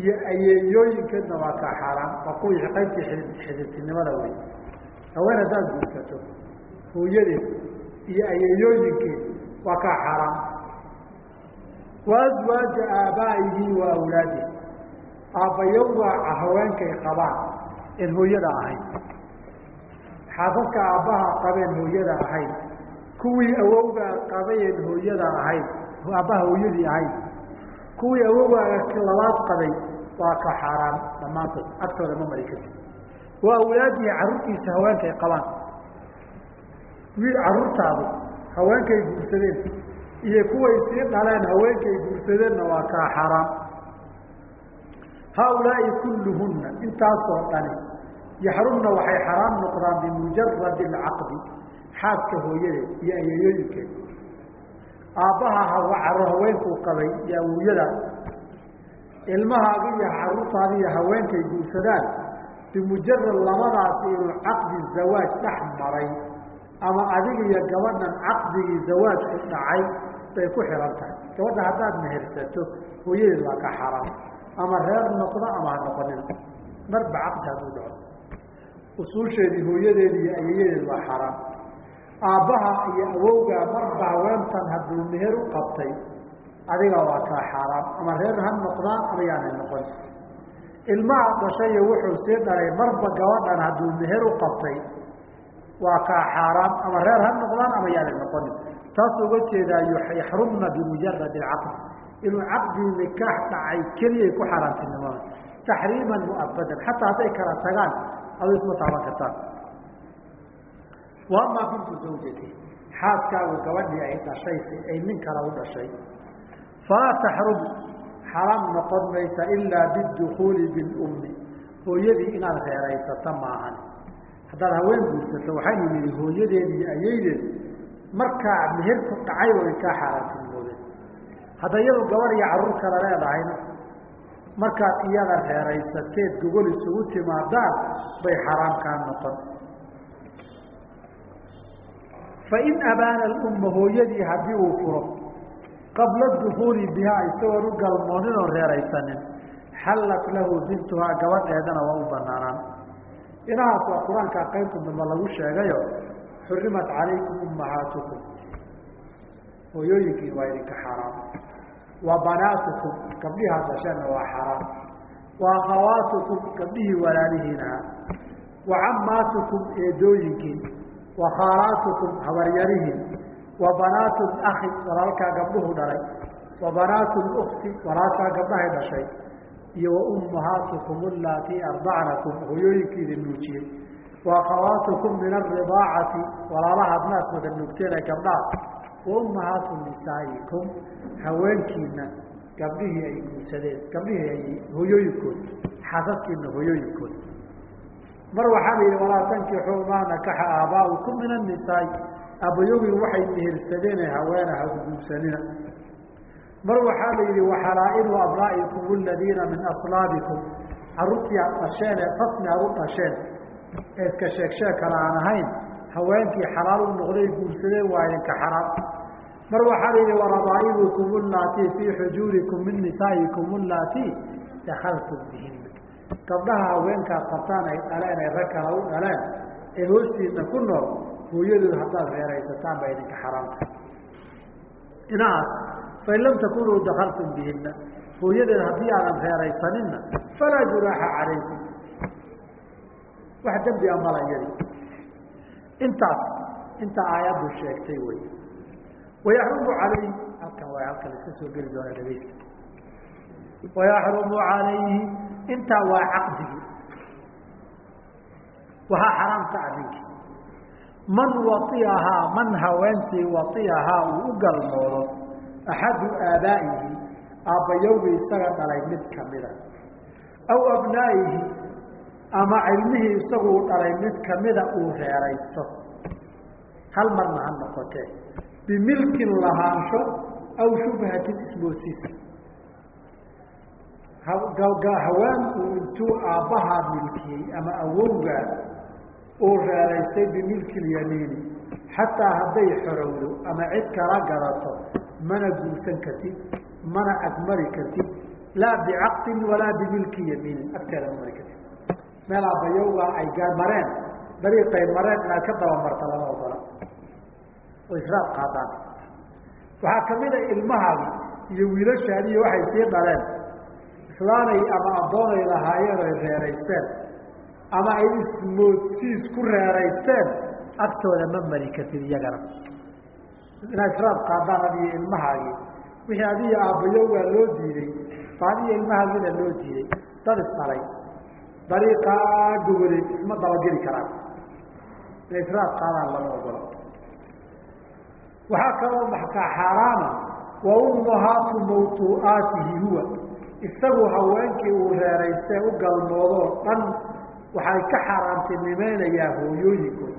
iyo ayeeyooyinkeedna waa kaa xaaraan waa kuwii qaybtii xididtinimada wey haween haddaad guursato hooyadeed iyo ayeeyooyinkeed waa kaa xaaraam wa aswaaja aabaa'ihi wa awlaadihi aabbayowga haweenkay qabaan een hooyada ahayn xaasaska aabbaha qabeen hooyada ahayn kuwii awowgaa qabayeen hooyada ahayn aabbaha hooyadii ahayn kuwii awowgaaga labaad qabay waa ka xaaraan dhammaantood. Agtooda ma mari karti waa awlaadihi carruurtiisa haweenkay qabaan. Wiil carruurtaadu haweenkay guursadeen. Iyo kuway sii dhaleen haweenkay guursadeenna waa kaa xaaraan haaulaa'i kulluhunna intaasoo dhani yaxrumna waxay xaraam noqdaan bimujaradi alcaqdi xaaska hooyadeed iyo ayeeyooyinkeed aabbaha haro haweenkuu qabay iyo awowyada ilmahaaga iyo carruurtaada iyo haweenkay guursadaan bimujarad labadaasi inuu caqdi zawaaj dhex maray ama adiga iyo gabadhan caqdigii zawaajku dhacay bay ku xihan tahay gabadha haddaad mehersato hooyadeed waa ka xaraam ama reer noqdo ama ha noqonin. Marba caqdi hadduu dhaco. Usuusheedii hooyadeedi iyo ayeeyadeed waa xaraam. Aabbaha iyo awowgaa marba haweentan hadduu meher u qabtay adiga waa kaa xaaraam ama reer ha noqdaan ama yaanay noqon. Ilmaha dhashayo wuxuu sii dhalay marba gabadhan hadduu meher u qabtay waa kaa xaaraam ama reer ha noqdaan ama yaanay noqonin. Taas uga jeedaa yaxrumna bimujaradi alcaqdi inuu caqdii nikaax dhacay keliyay ku xaaraantinimada taxriiman muabadan xataa hadday kala tagaan adu isma taaban kartaan. Wa amaa bintu zawjati xaaskaagu gabadhii ay dhashaysa ay nin kale u dhashay. Falaa taxrum xaraam noqon maysa ilaa bidukuuli bilummi. Hooyadii inaad reeraysata maahan haddaad haween guursato waxaynu nihi hooyadeed iyo ayeydeed markaa meherku dhacay way kaa xaaraantinimoodeen hadda iyadu gabadh iyo carruur kale leedahayna markaad iyada reeraysateed gogol isugu timaadaan bay xaraam kaa noqon. Fain abaana alumma hooyadii haddii uu furo qabla dukuuli bihaa isagoon u galmoonin oon reeraysanin xallat lahu bintuhaa gabadheedana waa u banaanaan inahaas waa qur'aankaa qaybta dambe lagu sheegayo xurimat calaykum ummahaatukum. Hooyooyinkii waa idinka xaaraam wa banaatukum gabdhihaa dhasheenna waa xaaraam wa akhawaatukum gabdhihii walaalihiinaha wa cammaatukum eedooyinkiin. Wa khaalaatukum habaryarihiin. Wa banaatu akhi walaalkaa gabdhuhu dhalay. Wa banaatu ukti walaashaa gabdhahay dhashay. Iyo wa ummahaatukum alaatii ardacnakum hooyooyinkiidin nuujiyey. Wa akhawaatukum min aridaacati walaalahaad naas wada nuugteen ee gabdhaha wa ummahaatu nisaa'ikum haweenkiina gabdhihii ay guursadeen gabdhihii ay hooyooyinkood xaasaskiina hooyooyinkood. Mar waxaa la yidhi walaa tankixuu maa nakaxa aabaa'ukum min annisaai aabbayogii waxay mehersadeene haweena ha guursanina. Mar waxaa la yidhi waxalaa'ilu abnaa'ikum aladiina min aslaabikum. Carruurtii aad dhasheen ee fasni aad u dhasheen ee iska sheeg sheeg kale aan ahayn haweenkii xalaal u noqday guursadeen waa idinka xaraam mar waxaa la yidhi warabaa'ibukum allaatii fii xujuurikum min nisaa'ikum allaatii dakaltum bihina gabdhaha haweenkaad qabtaan ay dhaleen ay rag kale u dhaleen ee hoostiina ku nool hooyadood haddaad reeraysataan baa idinka xaraamta inahaas fain lam takunuu dakaltum bihina hooyadeed haddii aadan reeraysaninna falaa junaaxa calaykum. Wax dembi a mala iyadi intaas inta aayaddu sheegtay wey wayaxrumu calayhi halkan waa halkan iska soo geli doona dhegeysta wayaxrumu calayhi intaa waa caqdigii waxaa xaraamka ninkii man waiahaa man haweentii waiahaa uu u galmoodo axadu aabaa'ihi aabbayowgii isaga dhalay mid kamida aw abnaa'ihi ama cilmihii isaguu dhalay mid kamida uu reeraysto hal marna ha noqotee bimilkin lahaansho aw shubhatin ismoodsiis haweenku intuu aabbahaa milkiyey ama awowgaa uu reeraystay bimilki lyamiini xataa hadday xorowdo ama cid kala gadato mana guursan kartid mana agmari kartid laa bicaqdin walaa bimilki yamiinin agteeda ma mari kartid meel aabbayowgaa ay mareen dariiqay mareen inaad ka dabamarta lama ogola oo israab qaadaan waxaa ka mid a ilmahaadi iyo wiilashaadiiyo waxay sii dhaleen. Islaanay ama addoonay lahaayeen oy reeraysteen. Ama ay ismoodsiis ku reeraysteen agtooda ma mari kartid iyagana. Inaad israab qaadaan adiyo ilmahaagii wixii adiyo aabbayowgaa loo diiday ba adiyo ilmahaagina loo diiday dad isdhalay. Dariiqaa gogole isma dabageli karaan. Inay israab qaadaan lama ogolo waxaa kaloo maxkaa xaaraana wa ummahaatu mawtuu'aatihi huwa. Isagu haweenkii uu reeraystee u galmoodoo dhan waxay ka xaaraantinimaynayaa hooyooyinkood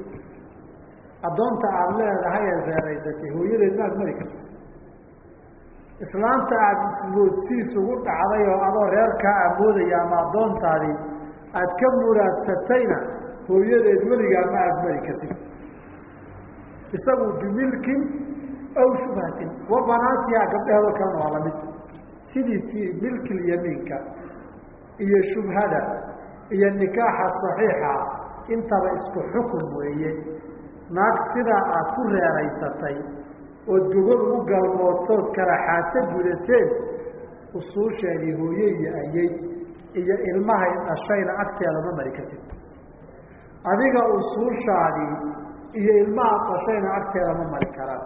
addoonta aada leedahay ee reeraysatay hooyadeed maad mari karta islaanta aada ismoodsiis ugu dhacday oo adoo reerkaa amoodaya ama addoontaadii aada ka muraadsatayna hooyadeed weligaa ma aada mari kartid isagu bimilkin aw shubhatin. Wa banaatiha gabdheheedoo kalena waa la mid sidiisii milkilyamiinka iyo shubhada iyo nikaaxa saxiixa intaba isku xukun weeye. Naag sidaa aad ku reeraysatay ood gogol u galmoodtood kala xaajo gudateen usuusheedii hooye iyo ayey iyo ilmahay dhashayna agteeda ma mari kartid. Adiga usuushaadii iyo ilmaha dhashayna agteeda ma mari karaan.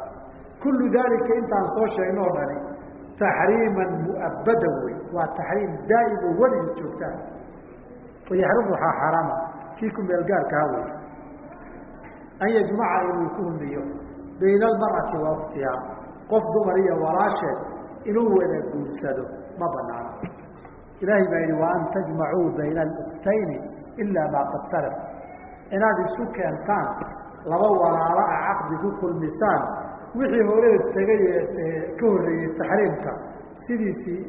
Kullu daalika intaan soo sheegno o dhani taxriiman mu'abbadan wey waa taxriim daa'im oo weliga joogtaan wayaxrumu waxaa xaaraama kii ku meelgaarkaha wey an yajmaca inuu ku humiyo bayna almar'ati wa uktiha qof dumar iyo walaasheed inuu wada guursado ma banaano. Ilaahay baa yidhi wa an tajmacuu bayna alukhtayni ilaa maa qad salaf. Inaad isu keentaan laba walaalo a caqdi ku kulmisaan wixii horeed tegay ka horreeyey taxriimka sidiisii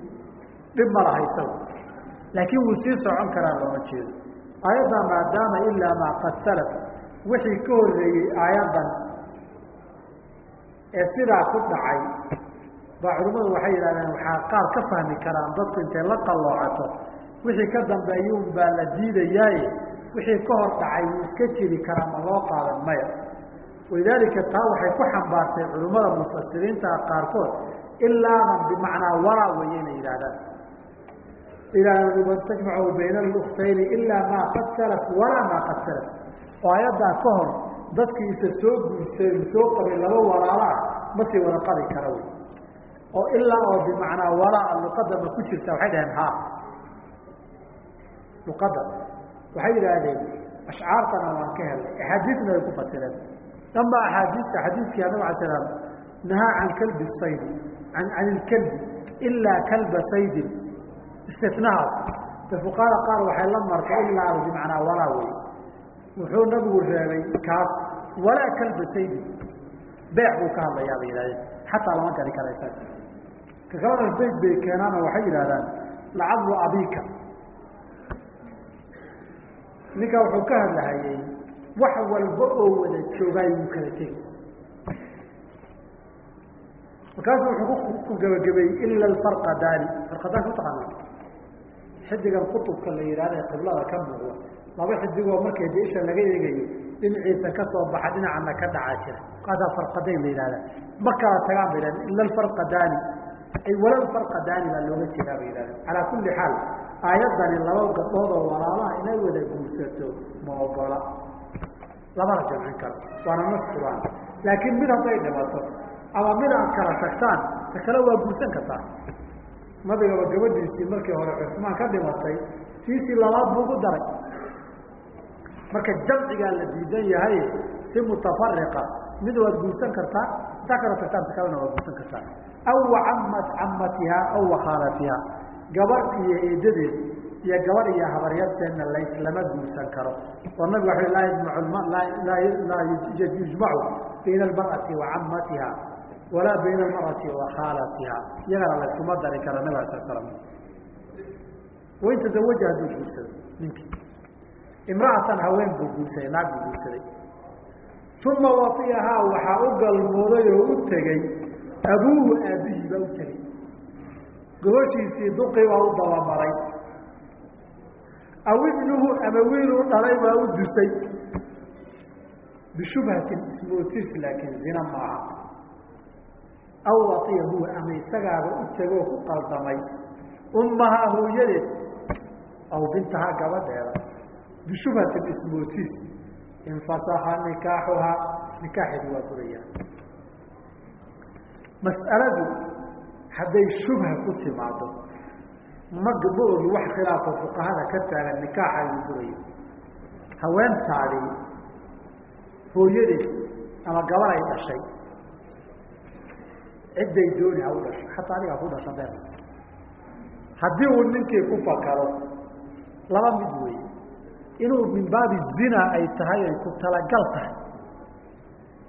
dhib ma laha isagu laakiin wuu sii socon karaa looma jeedo. Aayaddaa maadaama ilaa maa qad salaf wixii ka horreeyey aayaddan ee sidaa ku dhacay baa culimmadu waxay yidhahdeen waxaa qaar ka fahmi karaan dadku intay la qalloocato wixii ka dambeeyuun baa la diidayaaye wixii ka hor dhacay wuu iska jiri karaa ma loo qaadan maya. Walidaalika taa waxay ku xambaartay culimmada mufasiriinta qaarkood ilaadan bimacnaa walaa weeye inay yidhahdaan ilaa tajmacu bayna alukhtayni ilaa maa qad salaf walaa maa qad salaf. Oo ayaddaa ka hor dadkii isa soo guursa soo qabay laba walaalaa ma sii wada qabi kara wey oo ilaa oo bimacnaa walaa luqadda ma ku jirta waxay dhaheen ha luqadda waxay yidhaahdeen ashcaartana waan ka helnay axaadiisna way ku fasireen ama axaadiista xadiiskii annagu ala slam nahaa can kalbi saydi an can ilkalbi ilaa kalba saydin. Istinahaas de fuqahada qaar waxay la martay ilaa bimacnaa walaa wey. Wuxuu nabigu reebay kaas walaa kalba saydin. Beec buu ka hadlayaa bay yihahdeen xataa lama gari kara isaga ka kalena bayt bay keenaano waxay yidhahdaan lacadlu abika ninkaa wuxuu ka hadlahayey wax walba oo wada joogaay wuu kala tegi markaasu wuxuu ku gabagabeeyey ila alfarqadaani farqadaan ku taqaana xidigan qutubka la yidhahda ee qiblada ka muuqda. Laba xidigoo markay de isha laga eegayo dhinaciisa ka soo baxa dhinacana ka dhacaa jira. Kaasaa farqadayn la yidhahda ma kala tagaan bay yidhahdeen ila alfarqadaani ay wala alfarqadaani baa looga jeedaa bay yidhahdeen calaa kulli xaal aayaddani laba gabdhood oo walaalaha inay wada guursato ma ogola. Lamana jamcin karo waana nas quraan laakiin mid hadday dhimato ama mid aad kala tagtaan ta kale waa guursan kartaa. Nabigaba gabadhiisii markii hore cusmaan ka dhimatay tiisii labaad buu ku daray. Marka jamcigaa la diidan yahay si mutafariqa mid waad guursan kartaa intaa kala tagtaan ta kalena waad guursan kartaa. Aw wacamat camatihaa aw wakhaalatiha gabar iyo eedadeed iyo gabar iyo habaryarteenna layslama guursan karo. Oo nabiga wa laa yujmacu bayna almar'ati wa camatiha walaa bayna almar'ati wa khaalatiha. Iyagana layskuma dari karo nabig sal slam wain tazawaja guursado ninkii. Imra'atan haween buu guursaday naag buu guursaday. Uma waiahaa waxaa u galmooday oo u tegey abuuhu aabihii baa u tegey gobashiisii duqii baa u dabamaray. Aw ibnuhu ama wiiluu dhalay baa u dusay. Bishubhatin ismootis laakiin zina maaha. Aw waiya huwa ama isagaaba u tegoo ku qaldamay. Ummahaa hooyadeed aw bintahaa gabadheeda. Bishubhatin ismootis infasaka nikaaxuhaa nikaaxeedu waa buraya mas'aladu hadday shubha ku timaado ma ma ogi wax khilaafo fuqahada ka taagan nikaaxa inuu burayo haweentaadii hooyadeed ama gabar ay dhashay. Cidday dooni ha u dhasho xataa adiga ha ku dhasho dee haddii uu ninkii ku fakaro laba mid weeye. Inuu min baabi zina ay tahay ay ku talagal tahay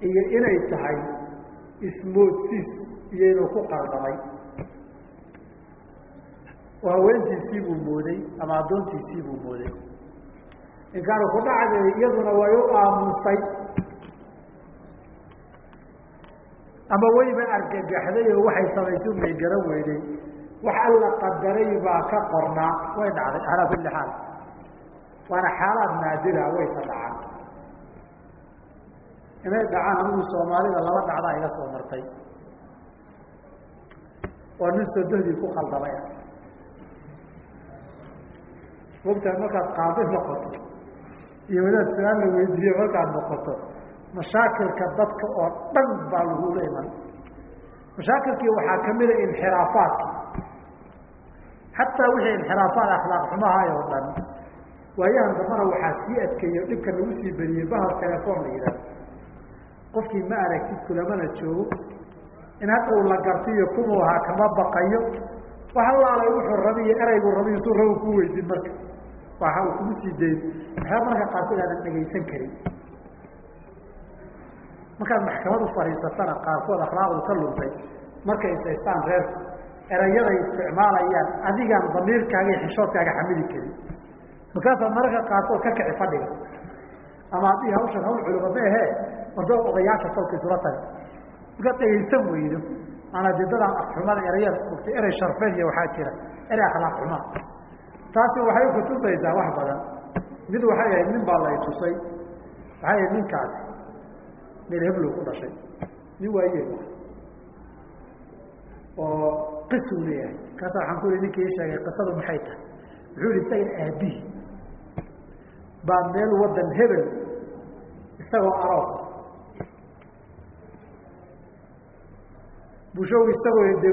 iyo inay tahay ismoodsiis iyo inuu ku qaldamay oo haweentiisii buu mooday ama addoontiisii buu mooday. Inkaanu ku dhacday iyaduna way u aamusay ama weyba argagaxday oo waxay samayso may garan weyday. Wax alla qadaray baa ka qornaa way dhacday calaa kulli xaal. Waana xaalaad naadira waysa dhacaan. Inay dhacaan anigu soomaalida laba dhacdaa iga soo martay. Oo nin sodohdii ku khaldamay ah mogtahay markaad qaadi noqoto iyo wadaad su'aal la weydiiye markaad noqoto mashaakilka dadka oo dhan baa lagula iman mashaakilkii waxaa kamida inxiraafaadka. Xataa wixii inxiraafaad akhlaaq xumahay oo dhan waayahan dambana waxaa sii adkeeyo dhibka lagu sii beriyey bahal telefoon la yidhahdo qofkii ma aragtid kulamana joogo. In hadda u la gartiyo kumuu ahaa kama baqayo. Wax allaalay wuxuu rabi iyo eraygu rabi intuu rabu ku weydin marka waxa uu kugu sii dayn waxyaaba marka qaarkood aadan dhegaysan karin. Markaad maxkamad u fadhiisatana qaarkood akhlaaqdu ka luntay markay isaystaan reerku erayaday isticmaalayaan adigaan damiirkaaga iyo xishoodkaaga xamili karin. Markaasaad mararka qaarkood ka kici fadhiga. Ama haddii hawshan hawl culuma ma ahee wado odayaasha tolka isula taga markaad dhegaysan weydo. Maanaa de afxumada erayada ogtay erey sharfeed iyo waxaa jira erey akhlaaq xumaa taasi waxay kutusaysaa wax badan. Mid waxay ahayd nin baa lay tusay waxay ahayd ninkaasi meel heblow ku dhashay. Nin waayeel oo qisuu leeyahay kaasa waxaan ku ii ninka ii sheegay qisadu maxay tahay? Wuxuu yihi isaga aabihi baa meel wadan hebel isagoo aroos bushow isagoo de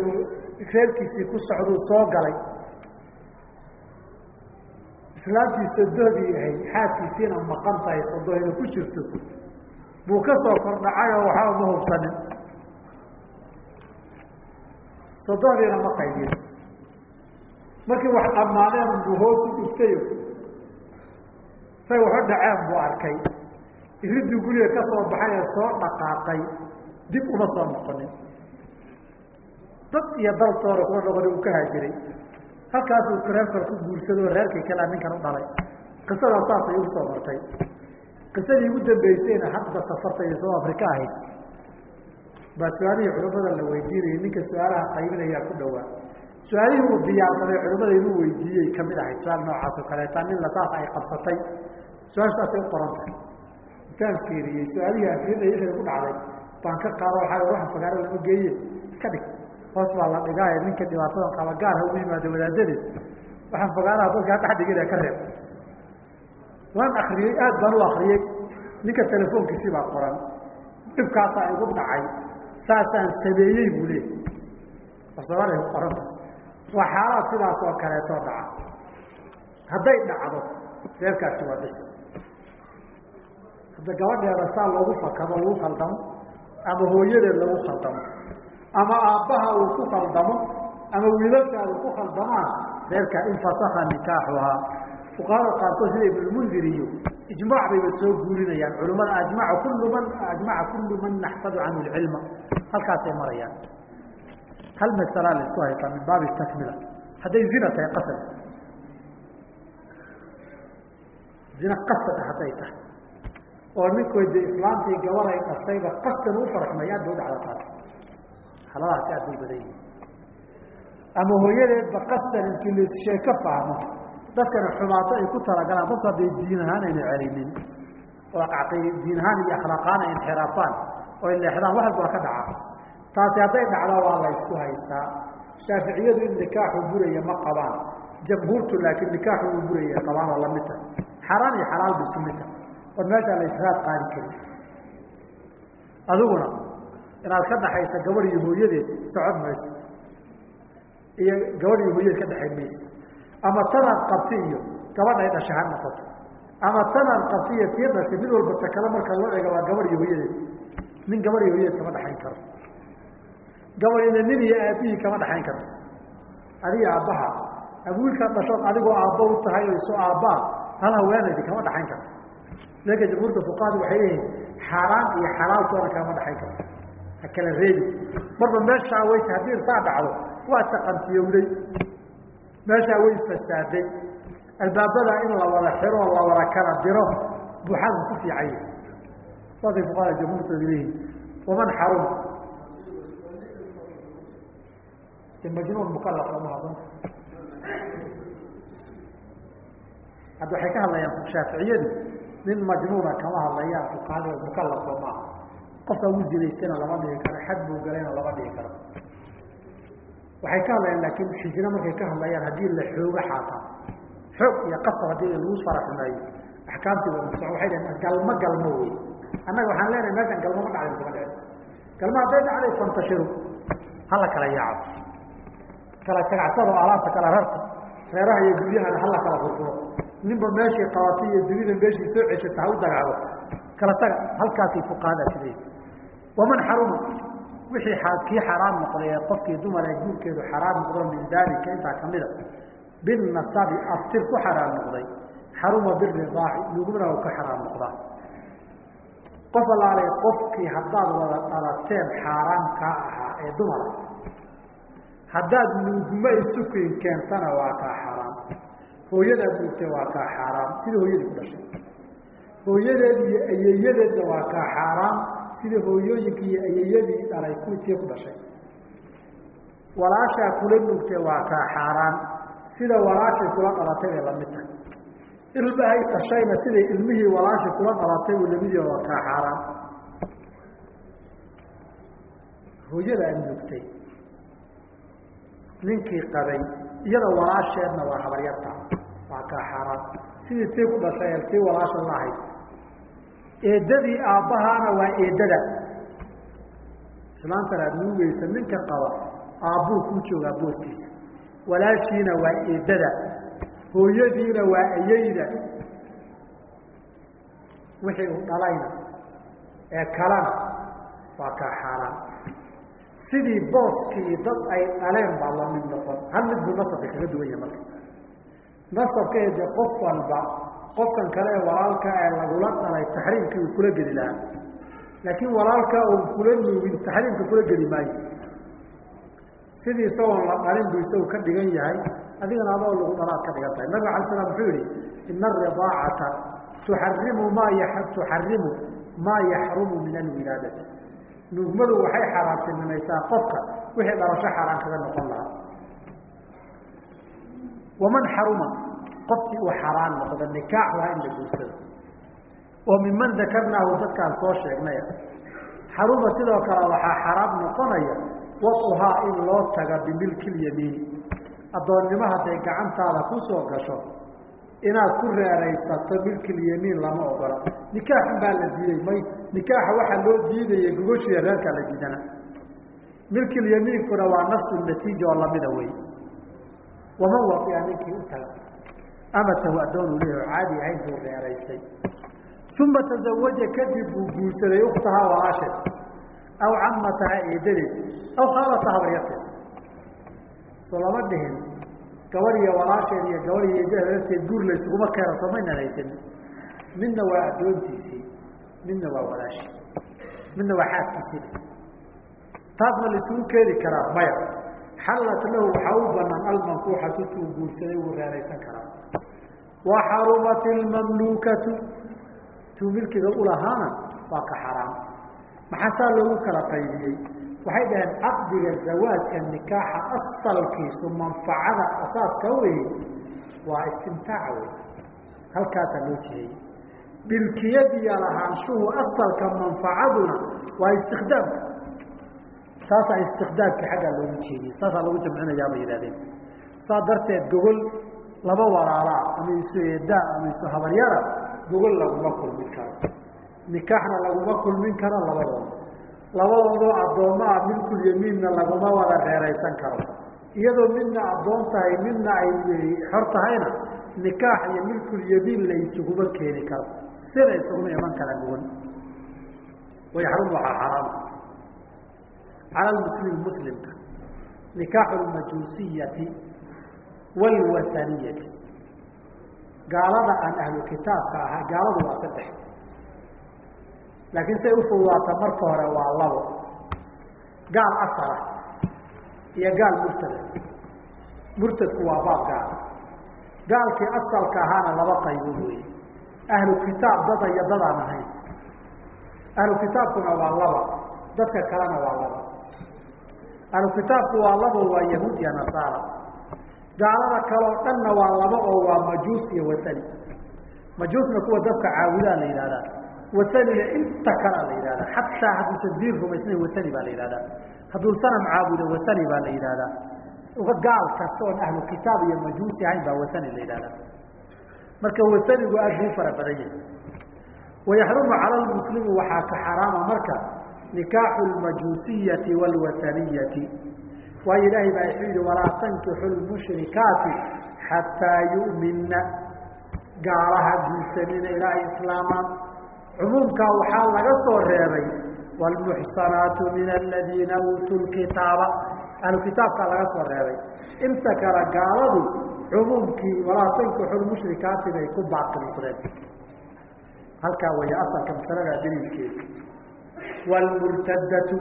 reerkiisii ku socduu soo galay islaantii sodohdii ahayd xaaskiisiina maqan tahay sodohina ku jirto. Buu ka soo kordhacay oo waxba ma hubsanin. Sodohdiina ma qaydin markii wax dhammaadeen buu hoos u dhugtayo say waxu dhaceen buu arkay. Iriduu guriga ka soo baxay ee soo dhaqaaqay dib uma soo noqonin. Dad iyo daltoora kuma noqoni uu ka haajiray halkaasuu reerkal ku guursado oo reerkii kalea ninkan u dhalay. Qisadaa saasay soo martay. Qisadii ugu dambeysayna hadda safarta iyo south africa ahayd. Baa su'aalihii culimmada la weydiinayay ninka su'aalaha qaybinayaa ku dhowaa. Su'aalihii uu diyaarsaday culimmada inuu weydiiyey ka mid ahayd su'aal noocaas oo kaleeta nin lasaas ay qabsatay. Su'aal saasay u qoran tahay. Intaan fiiriyey su'aalihii afirinaya isay ku dhacday. Baan ka qaado waxaa waxa fagaaro lama geeye iska dhig hoos baa la dhigaaye ninka dhibaatadan qaba gaar ha ugu yimaado wadaadadeed waxaan fagaaraha dadka hadda xadhigida ka reeb. Waan akriyey aad baan u akriyey ninka telefoonkiisii baa qoran. Dhibkaasaa igu dhacay. Saasaan sameeyey buu leey soomaaliya ku waa xaalaad sidaas oo kaleetoo dhaca. Hadday dhacdo reerkaasi waa dhis. Hadda gabadheeda saa loogu fakado lagu khaldamo ama hooyadeed lagu khaldamo ama aabbaha uu ku khaldamo ama wiilashaadu ku khaldamaan reerka infasaka nikaaxuhaa fuqahada qaarkood sida ibnulmundir iyo ijmaac bayba soo guurinayaan. Culimada ajmaca kullu man ajmaca kullu man naxfadu canhu lcilma halkaasay marayaan. Hal masalaa la isku min baabi takmila. Hadday zina tahay qasad. Zina qasad hadday tahay. Oo ninkoo de islaamtii gabar ay dhashayba qasdan u farxmay aad taas xaladahaasi aad bay badan yihiin ama hooyadeedba qasdan intii laissheeko fahmo dadkana xumaato ay ku talagalaan dadku hadday diin ahaan ayna celinin oo diin ahaan iyo akhlaaqahaan ay inxiraafaan oo ay leexdaan waa ka dhaca taasi hadday dhacdaa waa la isku haystaa shaaficiyadu in nikaaxu buraya ma qabaan jamhuurtu laakiin nikaaxu uu buraya qabaan oo la mid tahay xaaraan iyo xalaal ba isku mid tahay oon meeshaa la israad qaadi karin adiguna inaad ka dhaxaysa gabadh iyo hooyadeed socod mayso. Iyo gabadh iyo hooyadeed ka dhexayn maysa ama tanaad qabti iyo gabadh ay dhashay ha noqoto. Ama tanaad qabti iyo tii dhashay mid walba takale marka loo ega waa gabadh iyo hooyadeed. Nin gabadh iyo hooyadeed kama dhaxayn karo. Gabadhina nin iyo aabihii kama dhaxayn karto adiga aabbaha abuilkaa dhashood adigoo aabba u tahay o isu aabbaa hal haweenaydi kama dhaxayn karto laka jamhuurta fuqahada waxay leeyihiin xaaraan iyo xalaaltoona kama dhaxayn karto ha kala reebi. Marba meeshaa way haddii irtaa dhacdo waa taqantiyowday meeshaa way fasaaday albaabada in la wada xiro la wada kala diro buuxaadu ku fiican yahi saasay fuqahada jamhuurta leeyihiin waman xaruma majnuun mukalaf lama hadlo. Hadda waxay ka hadlayaan shaaficiyadu nin majnuuna kama hadlayaan fuqahada mukalafba maaha qofka ugu zinaystayna lama dhigi karo xad buu galayna lama dhigi karo. Waxay ka hadlayaan laakiin xijina markay ka hadlayaan haddii la xoogo xaataa xoog iyo qasab haddii lagu faraxumeeyo axkaamtii waa mufsa waxay dhaheen galmo galmo wey annaga waxaan leenahay meeshan galmo ma dhacday sama dhicin galmo hadday dhacday fantashiru. Hala kala yaaco kala jagacsado alaabta kala rarta. Reeraha iyo guryahana hala kala furfuro. Ninba meeshii qabatay iyo dunida meeshii soo ceshata ha u dagaado kala taga halkaasay fuqahada siday waman xaruma. Wixii kii xaraam noqday ee qofkii dumar ee guurkeedu xaraam noqdo min daalika intaa kamida bilnasabi aftir ku xaraam noqday. Xaruma biridaaci lugumana u ka xaraam noqdaa qof alaalay qofkii haddaad wada dhalateen xaaraam kaa ahaa ee dumara haddaad nuugma isukin keentana waa kaa xaaraam hooyadaad nuugtay waa kaa xaaraam sida hooyadii ku dhashay. Hooyadeed iyo ayeeyadeedna waa kaa xaaraam sida hooyooyinkii iyo ayeeyadii dhalay kuwitii ku dhashay. Walaashaa kula nuugtay waa kaa xaaraan. Sida walaashay kula dhalatay bay la mid tahay ilmahay dhashayna siday ilmihii walaashay kula dhalatay u lamidii waa kaa xaaraan. Hooyada aad ninkii qabay iyada walaasheedna waa habaryarta. Waa kaa xaaraan. Sidii tii ku dhashay tii walaasha la ahayd eedadii aabbahaana waa eedada islaantan aada nuugeysa ninka qaba aabbuu kuu joogaa boodkiisa. Walaashiina waa eedada hooyadiina waa ayeyda wixii uu dhalayna ee kalena waa kaa xaaraan. Sidii booskii dad ay dhaleen baa la mid noqon. Hal mid buu nasabka kaga duwan yahay marka. Nasabkeede qof walba qofkan kale ee walaalka ee lagula dhalay taxriimkii uu kula geli lahaa. Laakiin walaalkaa oon kula nuugin taxriimka kula geli maayo. Sidii isagoon la dhalin buu isagu ka dhigan yahay adigana adoo lagu dhalaad ka dhigan tahay. Nabig alay slam muxuu yihi ina aridaacata tuxarimu maa tuxarimu maa yaxrumu min alwilaadati. Nuugmadu waxay xaaraantinimaysaa qofka wixii dhalasho xaaraan kaga noqon lahaa. Waman xaruma qofkii uu xaraan noqdo nikaax waa in la guursado. Oo miman dakarnaahu dadkaan soo sheegnaya. Xaruma sidoo kale waxaa xaraam noqonaya waduhaa in loo taga bimilkilyamiini addoonnimo hadday gacantaada ku soo gasho inaad ku reeraysato milkilyamiin lama ogola nikaaxun baa la diiday may nikaaxa waxaa loo diidaya gogoshiya reerkaa la diidana. Milkilyamiinkuna waa nafsu natiija oo lamida wey waman waia ninkii u taga amatahu addoon uu leeyahy caadi ahayn buu reeraystay uma tazawaja kadib buu guursaday uktahaa walaasheed aw camataha eedadeed aw khaalata habaryarteed soo lama dhihin gabar iyo walaasheed iyo gabar iyo eedadeed darteed guur la isuguma keeno somaynan haysanin midna waa addoontiisii midna waa walaashii midna waa xaaskiisii. Taas ma laisugu keeni karaa maya. Xallat lahu waxaa u banaan almankuuxatu tuu guursaday wuu reeraysan karaa wa xarumat ilmamluukatu tuu milkiga ulahaana waa ka xaraam. Maxaa saa loogu kala qaybiyey? Waxay dhaheen caqdiga zawaajka nikaaxa asalkiisu manfacada asaaska weye waa istimtaaca wey halkaasaa loo jiheeyey milkiyadiya lahaanshuhu asalka manfacaduna waa istikdaamka saasaa istikdaamka xaggaa loogu jeediyey. Saasaa lagu jamcinayaa bay yihahdeen saa darteed gogol laba walaalaa ama isu eedaa ama isu habaryara gogol laguma kulmin karo. Nikaaxna laguma kulmin karo labadooda labadoodoo addoommaa milkul yamiinna laguma wada reeraysan karo. Iyadoo midna addoon tahay midna ay xor tahayna nikaax iyo milkul yamiin la keeni karo. Sida isuguma iman kara gogon wayaxrum waxaa xaraama cala lmuslim muslimka. Nikaaxu lmajuusiyati waalwataniyati gaalada aan ahlu kitaabka ahay gaaladu waa saddex laakiin say ufududaata marka hore waa labo gaal asala iyo gaal murtada murtadku waa baab gaal gaalkii asalka ahaana laba qaybood weeye ahlu kitaab dada iyo dadaan ahayn ahlu kitaabkuna waa laba dadka kalena waa laba ahlu kitaabku waa labo waa yahuud iyo nasaara gaalada kaleo dhanna waa laba oo waa majuus iyo watani majuusna kuwa dabka caabudaa la yidhahdaa wataniga inta kalea la yidhahdaa xataa hadduusan diin rumaysnayn watani baa la yidhahdaa hadduu sanam caabudo watani baa la yidhahdaa gaal kasta oon ahlu kitaab iyo majuusi ahayn baa watani la yidhahdaa marka watanigu aad buu fara badan yahay. Wayaxrumu cala lmuslimi waxaa ka xaraama marka nikaaxu lmajuusiyati waalwataniyati waayo ilaahay baa wuxuu yihi walaa tankixu lmushrikaati xataa yu'minna? Gaalaha guursanina ilaa ay islaamaan cumuumkaa waxaa laga soo reebay waalmuxsanaatu min aladiina uutuu lkitaaba ahlu kitaabkaa laga soo reebay. Inta kale gaaladu cumuumkii walaa tankixu lmushrikaati bay ku baaqi noqdeen. Halkaa way asalka masalada daliilkeeda waalmurtadatu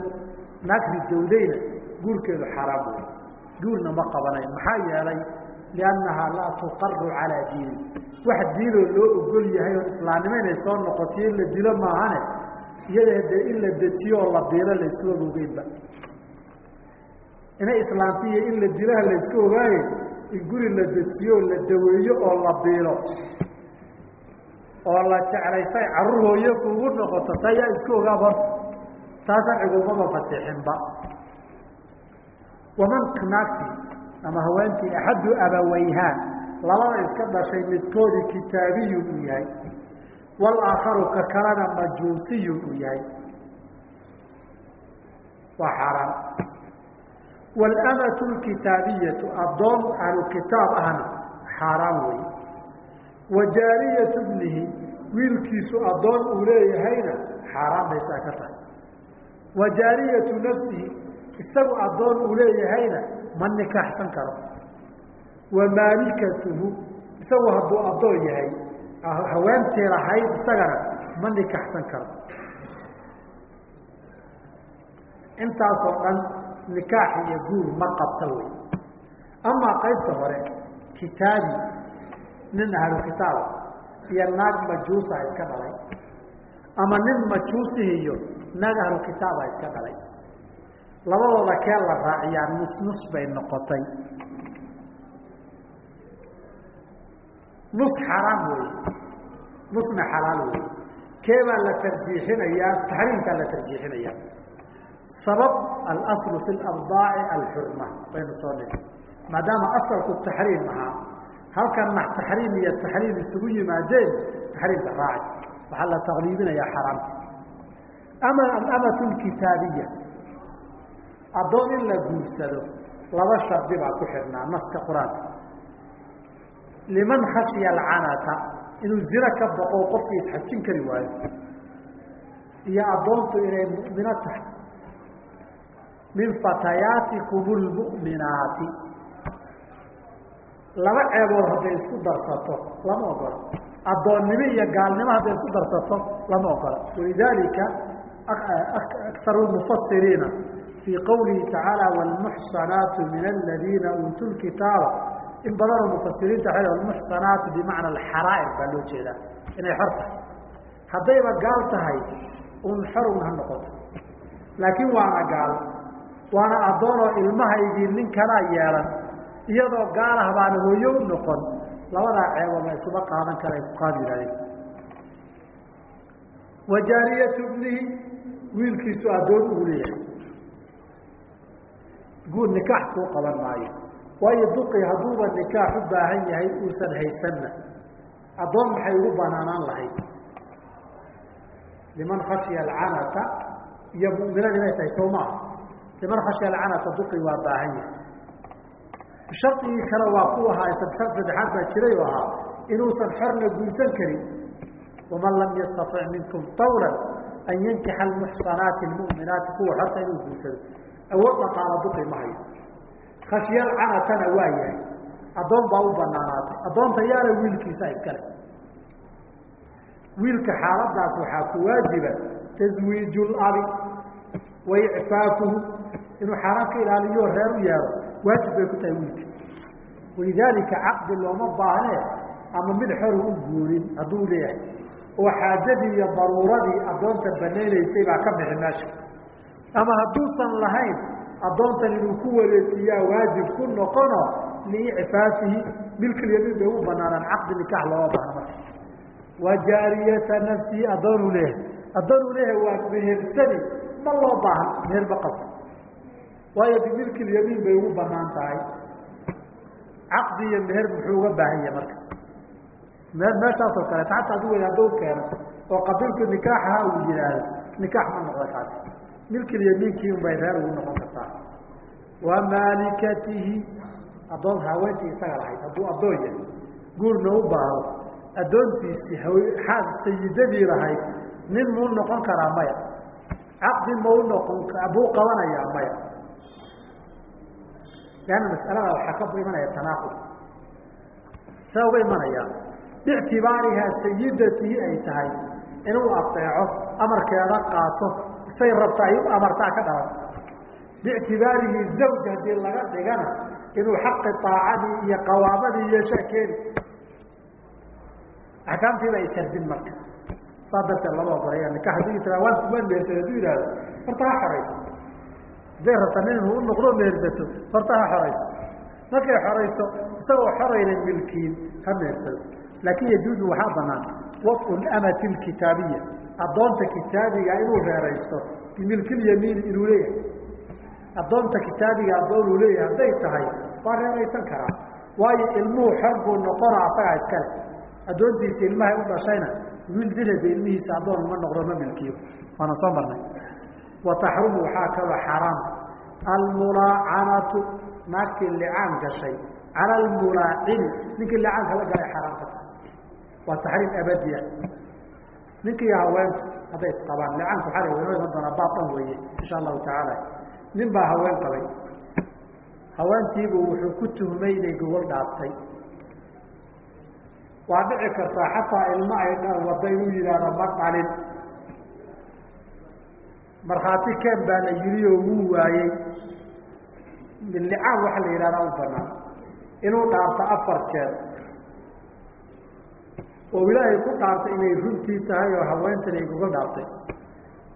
naag ridowdayna guurkeedu xaraam wey guurna ma qabanayo maxaa yeelay liannahaa laa tuqaru calaa diini. Wax diinoo loo ogol yahay oo islaamnimo inay soo noqotiyo in la dilo maahane iyadee dee in la dejiyo oo la biilo laysku ogogeynba inay islaamtiiyo in la dilaha laysku ogaaye in guri la dejiyo la daweeyo oo la biilo. Oo la jeclaysay carruur hooyo kuugu noqoto ta yaa isku ogaab horta taa sharcigumaba fasixinba waman naagti ama haweentii axaddu abawayhaa labada iska dhashay midkoodii kitaabiyun uu yahay walaakharu ka kalena majuusiyun uu yahay. Waa xaaraan walamatu lkitaabiyatu addoon ahlu kitaab ahna xaaraan wey wa jaariyatu bnihi wiilkiisu addoon uu leeyahayna xaaraan bay saa ka tahay. Wa jaariyatu nafsihi isagu addoon uu leeyahayna ma nikaaxsan karo. Wa maalikatuhu isagu hadduu addoon yahay haweentii lahayd isagana ma nikaxsan karo. Intaasoo dhan nikaax iyo guur ma qabta wey. Amaa qaybta hore kitaabi nin ahlu kitaaba iyo naag majuusa iska dhalay. Ama nin majuusihi iyo naag ahlu kitaaba iska dhalay labadooda kee la raaciyaa nus nus bay noqotay. Nus xaraam weeye nusna xalaal weeye kee baa la tarjiixinayaa taxriimkaa la tarjiixinayaa sabab alaslu fi labdaaci alxurma. Baynu soo niri maadaama asalku taxriim ahaa halkanna taxriim iyo taxriim isugu yimaadeen taxriimka raaci. Waxaa la taqliibinayaa xaraamta. Ama alamatu lkitaabiya addoon in la guursado laba shardi baa ku xidhnaa naska qur'aanka. Liman khashiya alcanata inuu zino ka baqo qofkii isxajin kari waayo. Iyo addoontu inay mu'mino tahay. Min fatayaatikum lmu'minaati laba ceebood hadday isku darsato lama ogola. Addoonnimo iyo gaalnimo hadday isku darsato lama ogola. Walidaalika akaru mufasiriina fii qawlihi tacaala wlmuxsanaatu min aladiina uutuu lkitaaba in badanoo mufasiriinta waa almuxsanaatu bimacna alxaraa'ir baa loo jeedaa inay xor tahay haddayba gaal tahay un xorun ha noqoto laakiin waana gaal waana addoonoo ilmahaygii nin yeelan iyadoo gaalah baana hooyo u noqon labadaa ceebood la iskuma qaadan kara ay ku qaadi yihahdeen wa jaariyatu bnihi wiilkiisu addoon uu leeyahay guud nikaax kuu qaban maayo. Waayo duqi hadduuba nikaax u baahan yahay uusan haysanna. Addoon maxay ugu banaanaan lahayd? Liman khashiya alcanata iyo mu'minad inay tahay soo maaha liman khashiya alcanata duqi waa baahan yahay. Shardigii kale waa ku ahaa shar saddexaad baa jiray oo ahaa inuusan xorna guursan karin. Waman lam yastatic minkum tawlan an yankixa almuxsanaati almu'minaati kuwa xorta inuu guursado awood dhaqaala duqi ma hayo. Khashiyal canatana waa yahay. Addoon baa u banaanaatay addoonta yaalla wiilkiisa iskale wiilka xaaladaas waxaa ku waajiba taswiiju labi wa icfaafuhu inuu xaaraan ka ilaaliyo reer u yeelo waajib bay ku tahay wiilka. Walidaalika caqdi looma baahnee ama mid xoru u guurin hadduu leeyahay. Oo xaajadii iyo daruuradii addoonta banaynaysay baa ka bixi meesha ama hadduusan lahayn addoontan inuu ku wareejiyaa waajib ku noqono liicfaafihi milkilyamiin bay u banaanaan caqdi nikaax looma baahno marka. Wa jaariyata nafsihi addoonuu leeyahay. Addoonuu leeyahay waa mehersani ma loo baahan meher ma qabto. Waayo bimilkilyamiin bay ugu bannaan tahay. Caqdi iyo meher muxuu uga baahan yahay marka. Me meeshaasoo kaleeta adu weyna hadduu keeno oo qabilku nikaaxaha uu yidhaahdo nikaax ma noqda kaasi milkilyamiinkii un bay reer ugu noqon kartaa. Wa maalikatihi addoon haweentii isaga lahayd hadduu addoon yahay guurna u baahdo addoontiisii haw sayidadii lahayd nin muu noqon karaa maya caqdi mau noqon buu qabanayaa maya. Leanna mas'alada waxaa ka imanaya tanaaqud. Saa uga imanaya biictibaarihaa sayidatihi ay tahay inuu ateeco amarkeeda qaato say rabta ay amartaa ka dhalan biictibaarihi zawj haddii laga dhigana inuu xaqi aacadii iyo qawaabadii yeeshaa keeni axkaamtiiba ay kardin marka. Saa darteed lama ogolaya nika haddii tira waan mehersan hadduu yidhahdo horta ha xorayso. Hadday rabta nin inuu u noqdo mehersato horta ha xorayso. Markay xorayso isagoo xorayna milkiin ha mehersado laakin yajuuzu waxaa banaan wafqu amati lkitaabiya addoonta kitaabiga inuu reeraysto bimilkilyamiini inuu leeyahay. Addoonta kitaabiga addoon uu leeyahay hadday tahay waa reeraysan karaa. Waayo ilmuhu xor buu noqona asagaa iskale addoontiisa ilmahay u dhashayna wiil dilade ilmihiisa addoon uma noqdo ma milkiyo. Waana soo marnay. Wa taxrumu waxaa kaloo xaaraam almulaacanatu naagtii licaan gashay. Cala almulaacini ninkii licaanka la galay xaaraam ka tahay. Waa taxriim abadiya ninkii haweenku hadday isqabaan licaanku xala inoo iman doonaa baatan weeye insha allahu tacaala. Nin baa haween qabay. Haweentiibu wuxuu ku tuhmay inay gogol dhaaftay waa dhici kartaa xataa ilmo ay wada inuu yidhaahdo ma dhalin markhaati keen baa la yidhi oo wuu waayey. Licaan waxa la yidhahdaa u banaan inuu dhaarto afar jeer oo ilaahay ku dhaartay inay runtii tahay oo haweentan ay gogol dhaaftay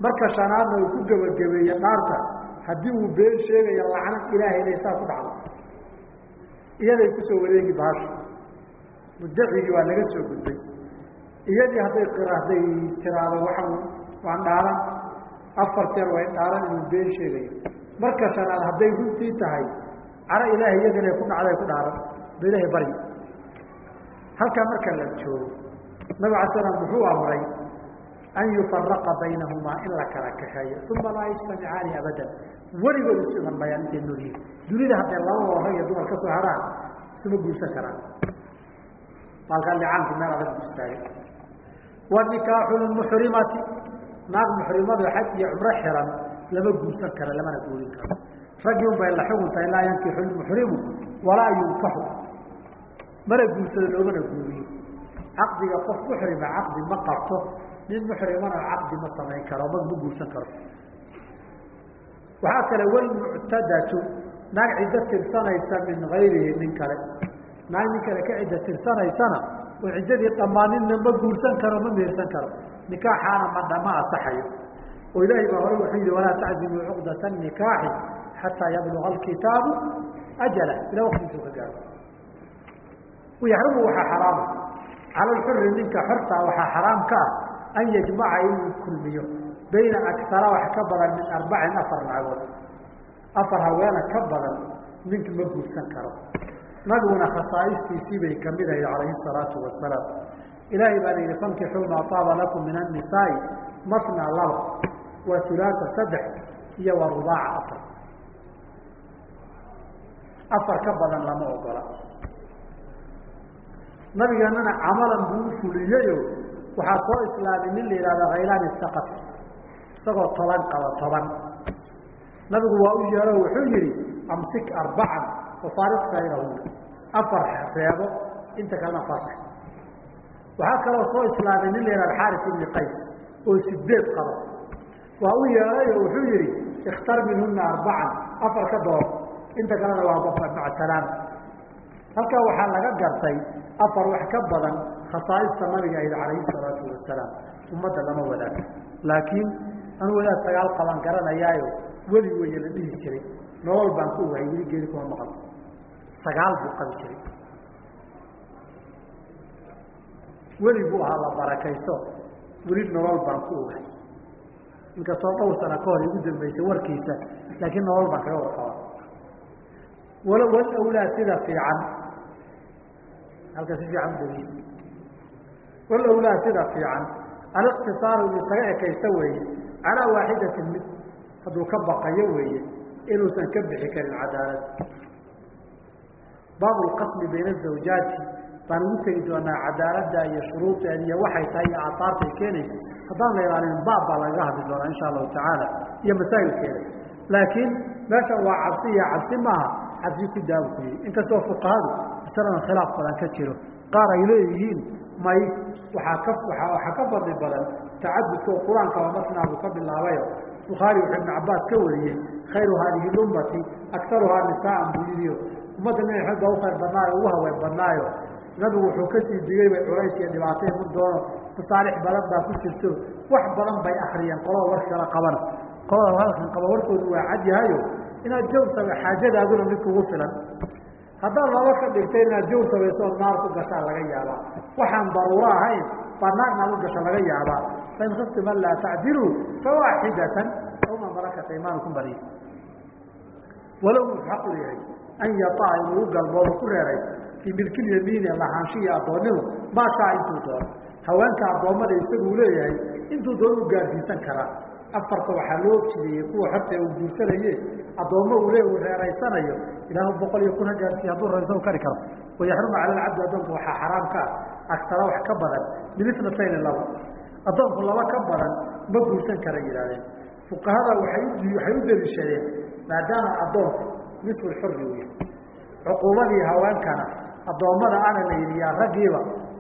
marka shanaadna uu ku gebagabeeye dhaarta haddii uu been sheegayo lacnad ilaahay inay saa ku dhacdo. Iyaday ku soo wareegi baasha mudacigii waa laga soo gudbay. Iyadii hadday hadday tiraado waxaan waan dhaaran. Afar jeer way dhaaran inuu been sheegayo marka shanaad hadday runtii tahay caro ilaahay iyadana ku dhacday ku dhaaran. Ba ilaahay halkaa marka la joogo nabig ala slam muxuu amray an yufaraqa baynahumaa in la kala kaxeeyo uma laa yajtamicaani abadan. Weligood isu iman mayaan intay nool yihiin dunida hadday labadoo rag iyo dumar ka soo haraan isuma guursan karaan. Baalkaa licaanku meel adag u istaagay wa nikaaxu lmuxrimati naag muxrimadu xaj iyo cumro xiran lama guursan karo lamana guurin karo. Raggii un la xugun tahay laa yankixu lmuxrimu walaa yunkaxu mana guursado loomana guuriyo caqdiga qof muxrima caqdi ma qabto. Nin muxrimana caqdi ma samayn karo ma ma guursan karo. Waxaa kale walmuctadatu naag ciddo tirsanaysa min gayrihi nin kale. Naag nin kale ka cidda tirsanaysana oo ciddadii dhammaaninna ma guursan karo ma meersan karo. Nikaaxaana madha ma asaxayo. Oo ilaahay baa hore wuxuu yihi walaa taczimuu cuqdata nikaaxi xataa yabluga alkitaabu ajala. Ilaa waktigiisu ka gaaro. Yaxrumu waxaa xaraama cala lxuri ninka xortaa waxaa xaraam ka ah an yajmaca inuu kulmiyo bayna akara wax ka badan min arbacin afar nagood. Afar haweena ka badan nink ma guursan karo. Nabiguna khasaa'istiisii bay ka mid ahayd calayhi salaatu wasalaam ilaahay baa yihi fankixuu maa taaba lakum min annisaai masna laba wa hulaata saddex iyo wa rubaaca afar. Afar ka badan lama ogola nabigeenana camalan buu u fuliyeyo waxaa soo islaamay nin la yihahdo khaylaan isaqat. Isagoo toban qaba toban. Nabigu waa u yeero wuxuu yihi amsik arbacan wafaariq sayrahuna afar reebo inta kalena fasax waxaa kaloo soo islaamay nin la yihahdo xaaris ibni qays oo sideed qaba. Waa u yeerayo wuxuu yihi ikhtar minhuna arbacan afar ka door inta kalena waa maca salaam halkaa waxaa laga gartay afar wax ka badan khasaaista nabiga ahayd calayhi salaatu wasalaam ummadda lama wadaago laakiin anu wadaad sagaal qaban garanayaayo weli weye la dhihi jiray. Nolol baan ku ogahay weli geeli kuma maqan. Sagaal buu qabi jiray. Weli buu ahaa la barakaysto weli nolol baan ku ogahay inkastoo dhowr sana ka hor igu dambeysay warkiisa laakiin nolol baan kaga warqaba wala walawlaa sida fiican halka si fiican udhegeysa walawlaa sida fiican. Aliqtisaaru in isaga ekaysta weeye calaa waaxidatin mid hadduu ka weeye inuusan ka bixi karin cadaalad. Baabu lqasmi bayna azawjaati baan ugu tegi doonaa cadaaladda iyo shuruudeeda iyo waxay tahay iyo aaaartay keenaysa. Haddaan la ilaalin baab baa lagaga hadli doonaa insha allahu tacaala iyo masaa'ilkeeda. Laakiin meeshan waa cabsi iyo cabsi maaha cabsi ku daawo ku inkastoo fuqahadu masalada khilaaf badan ka jiro. Qaar ay leeyihiin may waaa ka waxaa ka fadli badan tacadudka oo qur'aankaba masnaa buu ka bilaabayo. Bukhaari wuxuu ibn cabaas ka wariyey khayru haadihi lummati akaruhaa nisaaan buu yihiyo ummadda nabi maxamed baa u khayr badnaayo ugu haween badnaayo. Nabigu wuxuu ka sii digay bay culays iyo dhibaatay mu doono masaalix badan baa ku jirto. Wax badan bay akriyeen qolada war kala qabana qolada halkan qaba warkoodu waa cad yahayo inaad jaw same xaajadaaduna mid kugu filan haddaad laba ka dhigtay inaad jaw samayso oo naar ku gashaa laga yaabaa. Waxaan daruuro ahayn baa naar u gasho laga yaabaa. Fain khiftum an laa tacdiluu fawaaxidatan aw ma malakat imanukum bari walow wuxuu xaq u yahay an yataa inuu u galboodo ku reeraysa. Fii milkilyamiini lahaanshihi addoonnimo maa shaa intuu doono. Haweenka addoommada isaguu leeyahay intuu doono u gaarsiisan karaa afarta waxaa loo jideeyey kuwa xorta uu guursanaye addoommo uu le uu reeraysanayo ilaahu boqol iyo kun ha gaarsiiye hadduu raraysa kari karo. Wayaxrumu cala alcabdi addoonku waxaa xaraam ka ah agtara wax ka badan min itnatayni laba. Addoonku laba ka badan ma guursan kara yihahdeen fuqahada waxay u daliishadeen maadaama addoonku nisful xurri u yahay cuquubadii haweenkana addoommada ana la yidhi yaa raggiiba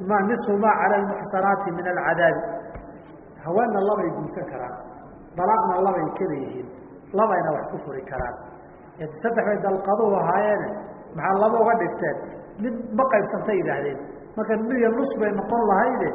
ma nisfu maa cala almuxsanaati min alcadaabi. Haweenna labay guursan karaan dalaaqna labay kala yihiin labayna wax ku furi karaan. Saddex bay dalqaduhu ahaayeene maxaa laba uga dhigteen? Mid ma qaybsantay yidhaahdeen. Marka midiya nus bay noqon lahayde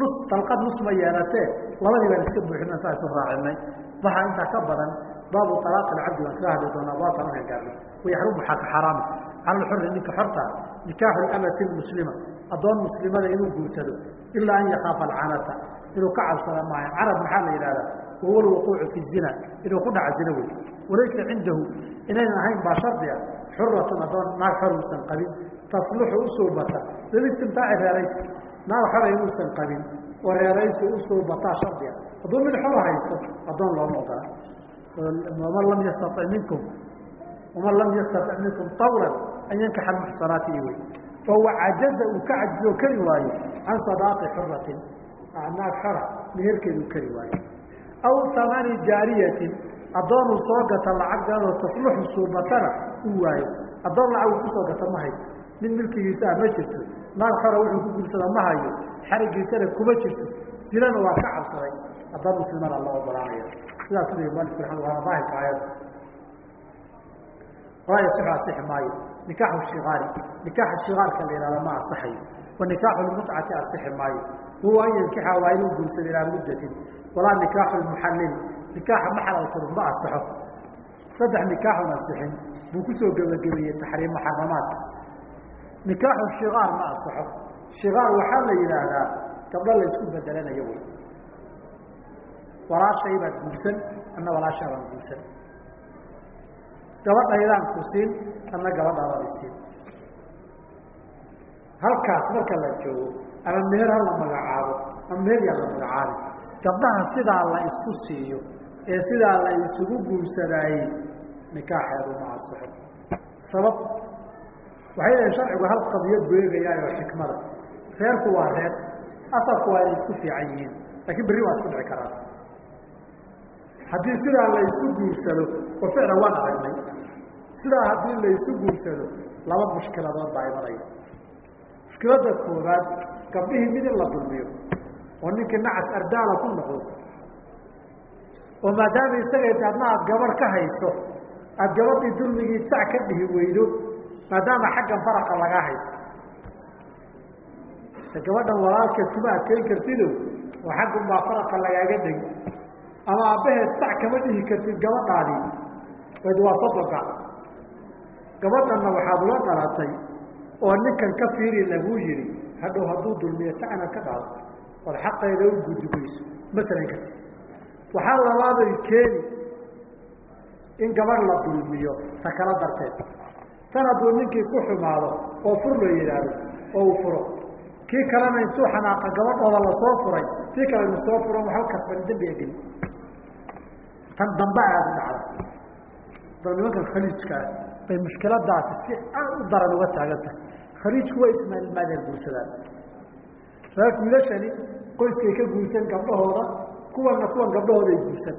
nus dalqad nus ma yeelatee. Labadii baan iska buuxina saa isu raacinay. Waxaa intaa ka badan baabu alaaq alcabdi waan kaga hadli doonaa baabka markaan gaarno wayaxrum waxaa ka xaraama cala alxuri ninka xorta nikaaxu lamati muslima. Addoon muslimada inuu guursado ilaa an yakaafa alcanata. Inuu ka cabsada maayo. Canad maxaa la yidhahdaa wahuwa alwuquucu fi zina inuu ku dhaca zina wey walaysa cindahu inaynan ahayn baa shardiga xuratun addoon naag xor uusan qabin tasluxu u soo bata. Lilistimtaaci reeraysi naag xora inuusan qabin oo reeraysi u soo bataa shardiga hadduu mid xor haysto addoon looma ogola waman lam yastaic minkum waman lam yastatic minkum tawlan an yankaxa almuxsanaati i fahuwa cajaza uu ka cajizo kari waayo can sadaaqi xuratin naag xora meherkeed uu kari waayo aw amani jaariyatin addoonuu soo gata lacagdeedoo tasluxu suubatana uu waayo addoon lacag uu ku soo gata ma haysto mid milkigiisa ah ma jirto naag xora wuxuu ku guursada ma hayo xarigiisana kuma jirto silana waa ka cabsaday addoon muslimana loo ogolaanaya sidaas u daahirka aayadda walaa yasixu asixi maayo nikaaxu shikaari nikaaxa shikaarka la yihahda ma asaxayo wa nikaaxu lmutcati asixi maayo huwa an yankixa waa inuu guursado ilaa muddatin walaa nikaaxu lmuxallil. Nikaaxa maxalalkuru ma asaxo saddex nikaaxun asixin buu ku soo gebagabeeyey taxriim muxaramaadka nikaaxu shikaar ma asaxo shikaar waxaa la yidhaahdaa gabdho la isku bedelanayo wey. Walaashay baad guursan anna walaashaa baan guursan. Gabadhaydaan ku siin anna gabadhaadaan isiin halkaas marka la joogo ama meher ha la magacaabo ama meher yaa la magacaabi gabdhaha sidaa la isku siiyo ee sidaa la isugu guursadaayey nikaaxeedu ma asaxo sabab waxay leehay sharcigu hal qadiyad buu eegayaa oo xikmada. Reerku waa reer asalku waa inay isku fiican yihiin laakiin berri waa isku dhici karaan. Haddii sidaa la isu guursado oo ficlan waan aragnay sidaa haddii la isu guursado laba mushkiladood baa imanaya mushkiladda koobaad gabdhihii mid in la dulmiyo oo ninkii nacas ardaala ku noqdo. oo maadaama isagay adna aada gabarh ka hayso aada gabadhii dulmigii jac ka dhihi weydo maadaama xaggan faraqa lagaa hayso gabadhan walaalkeed kuma adkeyn kartido oo xaggun baa faraqa lagaaga dhegi ama aabbaheed sac kama dhihi kartid gabadhaadii wad waa soddonka gabadhanna waxaad ula dhalatay oo ninkan ka fiiri laguu yihi hadhow hadduu dulmiyo sac inaad ka dhalo ood xaqeeda u gudugeyso masalan karti waxaa labaaday keeni in gabadh la dulmiyo ta kala darteed. Tan hadduu ninkii ku xumaado oo fur la yidhaahdo oo uu furo kii kalena intuu xanaaqa gabadhooda la soo furay kii kale inu soo furan waxba kasban dembiga geli tan dambe aada u dhacda dab nimankan khaliijkaa bay mushkiladaasi si aad u daran uga taagan tahay. Khaliijku way ismaalmaadeer guursadaan reerku wiilashani qoyskay ka guursan gabdhahooda kuwana kuwan gabdhahooda ay guursan.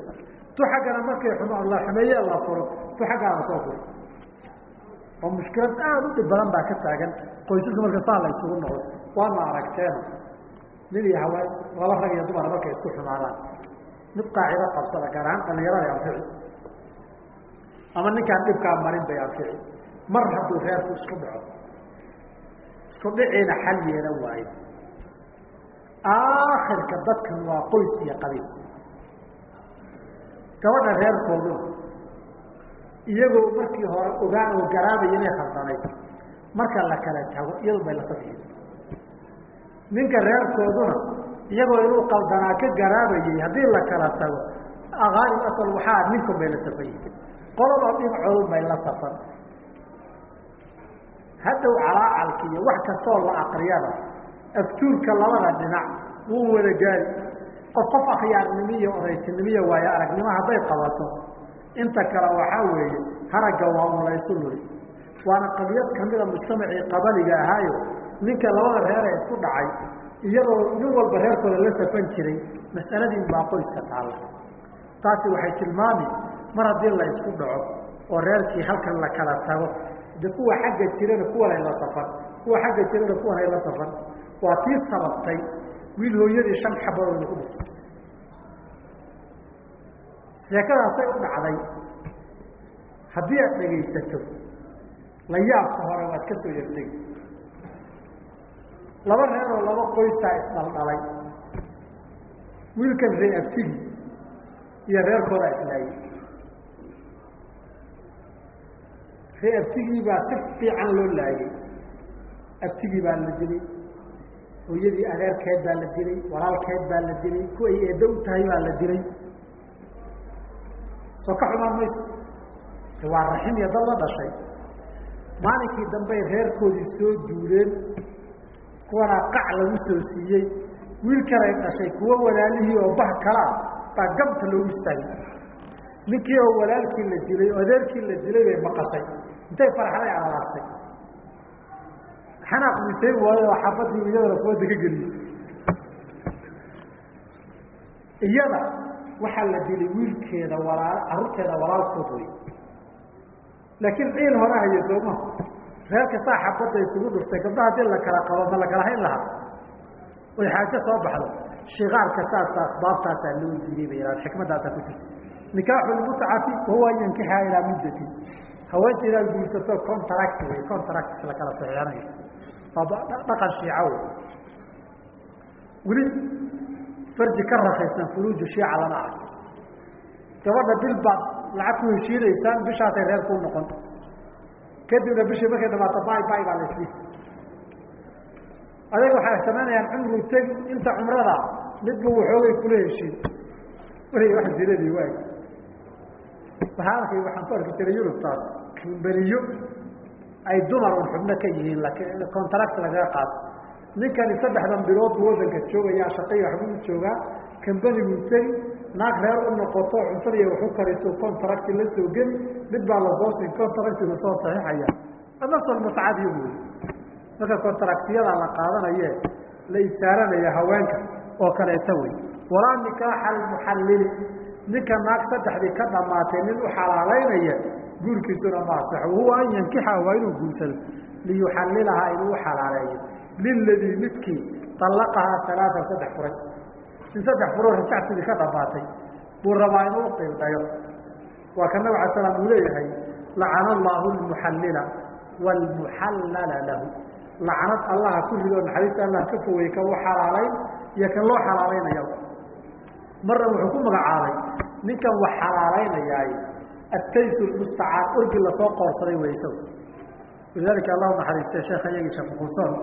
Tu xaggana markay la xumeeye la furo. Tu xaggaa la soo furo. Oo mushkilad aada u dhib badan baa ka taagan. Qoysaska marka saa la isugu noqdo waana aragteena nin iyo haween laba rag iyo dumar markay isku xumaadaan mid qaacido qabsada gaar ahaan dhalinyarada anfici ama ninkaan dhibkaa marin bay anfici mar hadduu reerku isku dhaco isku dhiciina xal yeelan waayo aakhirka dadkan waa qoys iyo qabiil. Gabadha reerkooduna iyagoo markii hore ogaan oo garaabaya inay khaldanayd marka la kala tago iyadu bay la safiyin ninka reerkooduna iyagoo inuu qaldanaa ka garaabayay haddii la kala tago aqaalib asal waxaa ninkun bay la safan yihiin qolaba dhinacoodun bay la safan. Hadhow calaacalki wax kastoo la akriyada aftuurka labada dhinac wuu wada gaari. Qof qof akhyaarnimo iyo odaytinimo iyo waayo aragnimo hadday qabato. Inta kale waxaa weeye haragga waa un laysu luri. Waana qadiyad kamida mujtamacii qabaliga ahaayo ninka labada reer ee isku dhacay iyadoo nin walba reerkooda la safan jiray mas'aladiin baa qoyska taalla. Taasi waxay tilmaami mar haddii la isku dhaco oo reerkii halkan la kala tago de kuwa xagga jirana kuwanay la safan kuwa xagga jirana kuwanay la safan waa tii sababtay wiil hooyadii shan xabadood lagu dhufto sheekadaasay u dhacday haddii aad dhegaysato la yaabka hore waad ka soo yartegi laba reer oo laba qoysaa isdhaldhalay wiilkan ree abtigi iyo reerkoodaa islaayay ree abtigii baa si fiican loo laayay. Abtigii baa la dilay hooyadii adeerkeed baa la dilay walaalkeed baa la dilay ku ay eeddo u tahay baa la dilay. Soo ka xumaan mayso? Waa raxim iyo dad la dhashay. Maalinkii dambey reerkoodii soo duuleen kuwanaa qac lagu soo siiyey wiil dhashay kuwo walaalihii oo bah kalaa baa gamta loogu istaagay ninkii oo walaalkii la dilay adeerkii la dilay bay maqashay. Intay farxaday alalaastay xanaaq misay waayo oo xaafadii iyadana kuwadda ka geliyey iyada waxaa la dilay wiilkeeda walaa carruurteeda walaalkood wey laakiin ciil hore haya sooma reerka saa xabadda isugu dhuftay gabdhaha haddii la kala qabo ma la kala hayn lahaa? Oy xaajo soo baxdo. Shikaarka saasa asbaabtaasaa loo diiday bay yihahda xikmaddaasaa ku jirta nikaaxu lmutacafi wahuwa an yankixa ilaa muddati. Haweenta inaad guursato contract wey contract la kala saxiixanayo dhaqan shiica wey weli farji ka rakaysan furuuju shiica lama arag. Gabadha bil lacag ku heshiinaysaan bishaasay reer kuu noqon. Kadibna bishii markay dhamaato bay bay baa la isdhi adeeg waxay samaynayaan cumru tegi inta cumrada midba waxoogay kula heshiin. Weliga wax zinadii waay. Waxaa arkay waxaan ku arki jiray yurubtaas kumbaniyo ay dumar un xubno ka yihiin contract lagaga qaato. Ninkani saddexdan bilood buu wadanka joogayaa shaqaya waxbuu u joogaa kambaniguu tegi naag reer u noqoto cuntadiiy waxu kariso contract la soo geli mid baa la soo siin contracti la soo saxiixaya. Anasal mutacadiyo wey marka contractiyada la qaadanaye la ijaaranaya haweenka oo kaleeta wey walaa nikaaxa almuxallili ninka naag saddexdii ka dhamaatay nin u xalaalaynaya guurkiisuna ma asaxo wahuwa an yankixa waa inuu guursado liyuxallilahaa inuu xalaaleeyo. Liladii midkii allaqahaa alaaan saddex furay. In saddex furoo rajactidii ka dhamaatay buu rabaa inuu uqildayo waa ka nabig ala slam uu leeyahay lacana allaahu lmuxallila waalmuxallala lahu. Lacnad allaha ku rido naxariista allah ka fogey kan u xalaalayn iyo kan loo xalaalaynaya. Marna wuxuu ku magacaabay ninkan wax xalaalaynayay atays mustacaar orgi la soo qoorsaday weysaw walidaalika allahu naxariiste sheekha iyagii sheekh kuusoon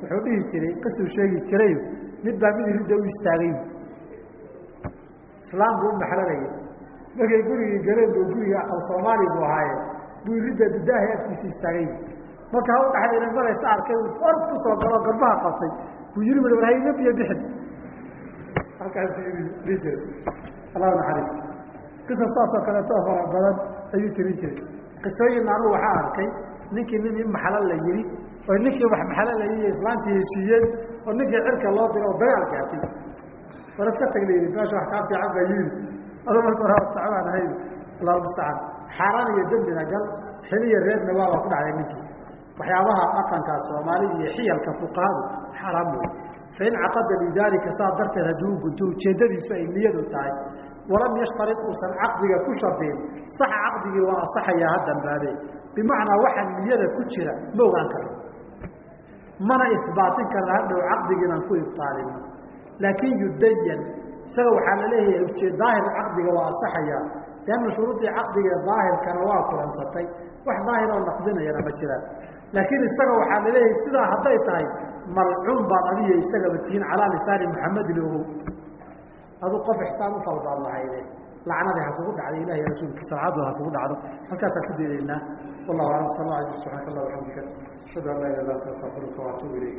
wuxuu dhihi jiray qisuu sheegi jiray mid baa mid ridda u istaagay islaam buu u maxlanayay markay gurigii galeen bu guriga aqal soomaali buu ahaaye buu ridda didaaha afkiisa istaagay marka ha u dhaxdayna maraysa arkay or ku soo galo garbaha qabtay buu yiri hayna biyo bixin jiray allahu naxariis qisas saasoo kaleetoo fara badan ayuu tirin jiray. Qisooyin anugu waxaa arkay ninkii nin in maxalo la yihi oo ninkii wax maxalo la yihi islaantii heshiiyeen oo ninkii cirka loo diro oo dagaal gaartay. War iska tag la yidhi meesha wax kaa fiican baa yidhi. Ado marka hore sacbaan ahayd allahu mustacaan. Xaaraan iyo dembina gal xiliya reerna waa baa ku dhacday ninkii. Waxyaabaha dhaqankaa soomaalida iyo xiyalka fuqahadu xaaraam wey fain caqada lidaalika saa darteed hadduu gunto ujeeddadiisu ay niyadu tahay walam yashtarid uusan caqdiga ku shardiin. Saxa caqdigii waa asaxayaa ha dambaabee bimacnaa waxa niyada ku jira ma ogaan karno mana isbaatin karna hadhow caqdigii inaan ku ibtaalino laakin yudayan isaga waxaa la leeyahay ujeed daahir caqdiga waa asaxayaa lianna shuruudii caqdiga daahirkana waa kulansatay wax daahir oo naqdinayana ma jiraan laakiin isaga waxaa la leeyahay sidaa hadday tahay malcuun baad adiyo isagaba tihiin calaa lisaani muxamadin ogow adu qof ixsaan u falbaad lahayde lacnadii ha kugu dhacday ilahi rasuulkiisa lacadu ha kugu dhacdo. Halkaasaan ku daynaynaa wallahu aclam sal ala subxaanaka allah waxamdika ashhadu an laa ilah illa anta astafiruka waatuubu ilayk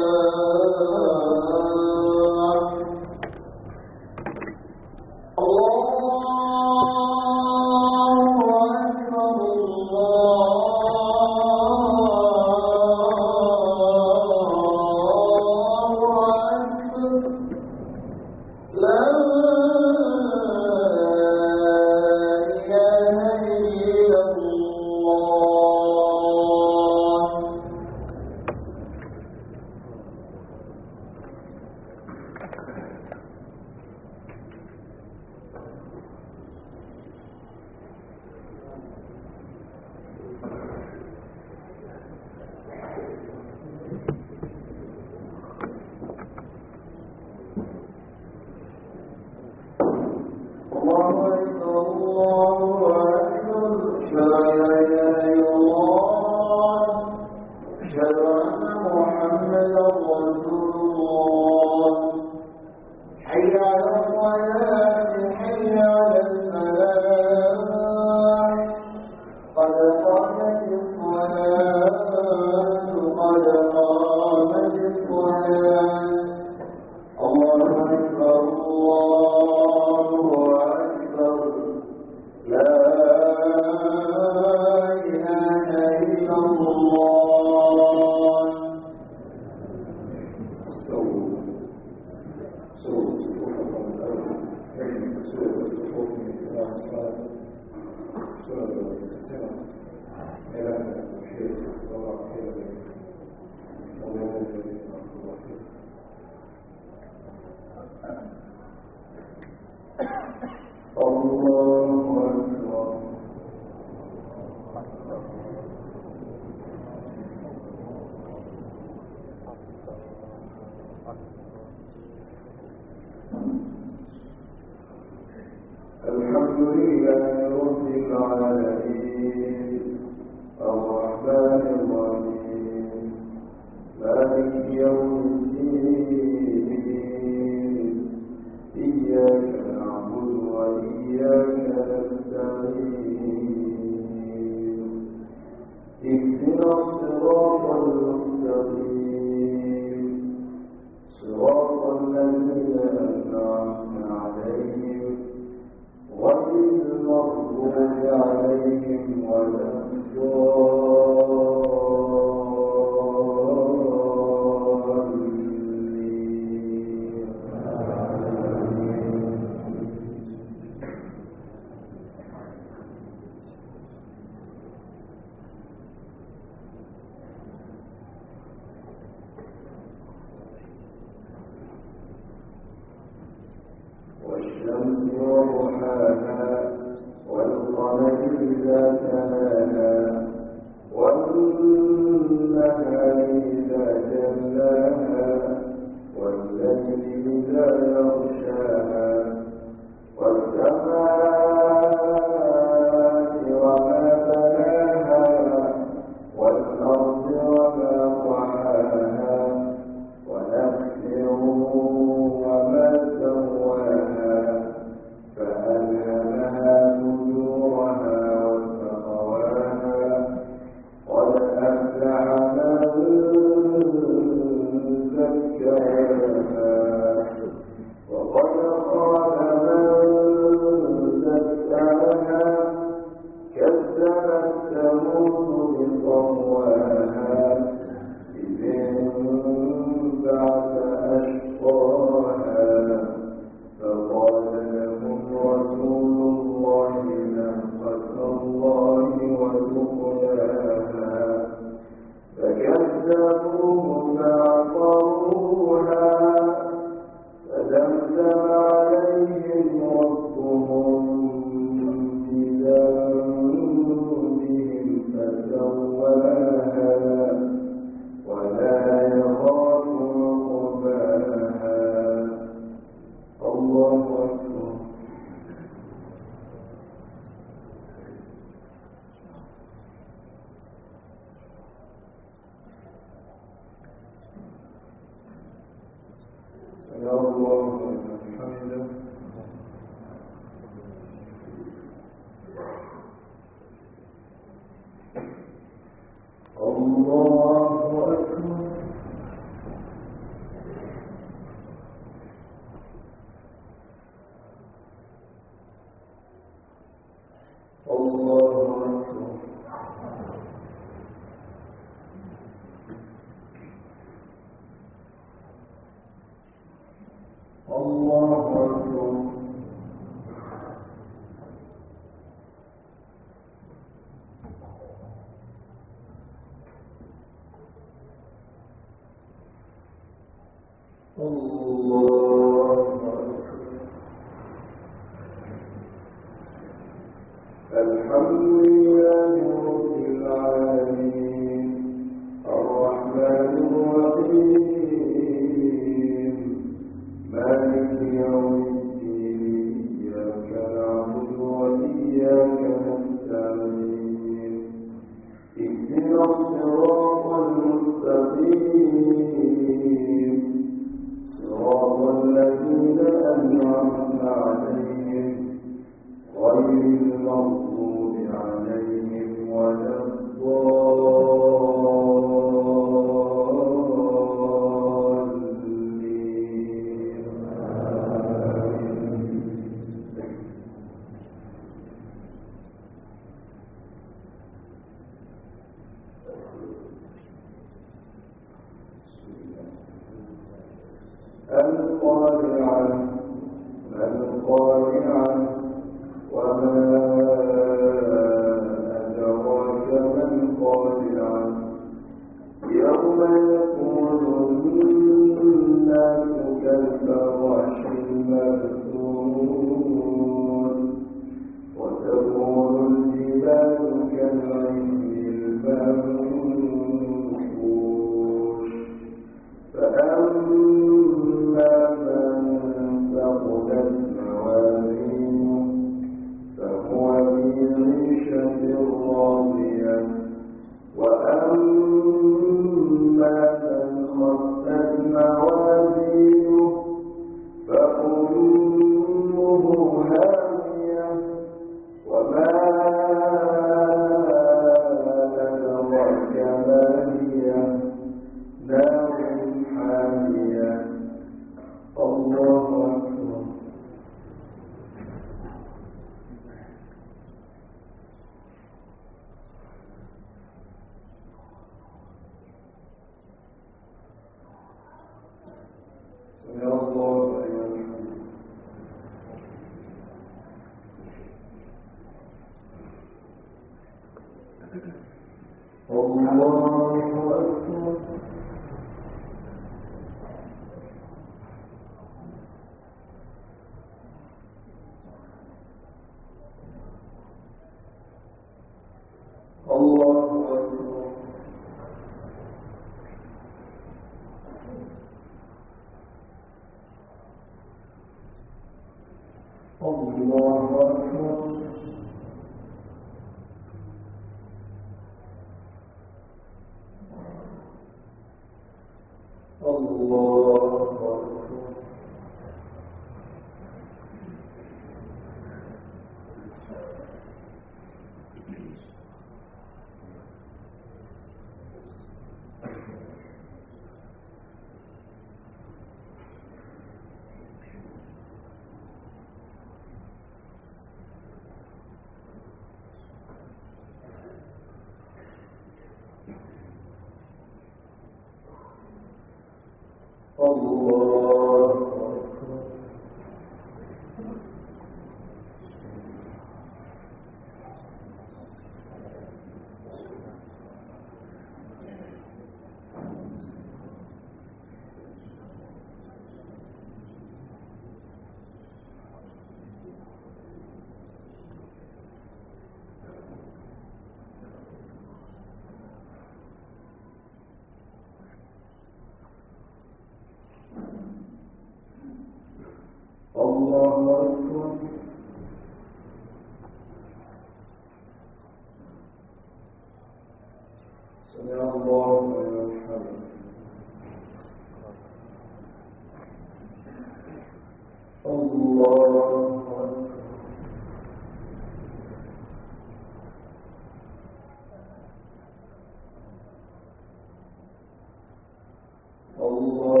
الله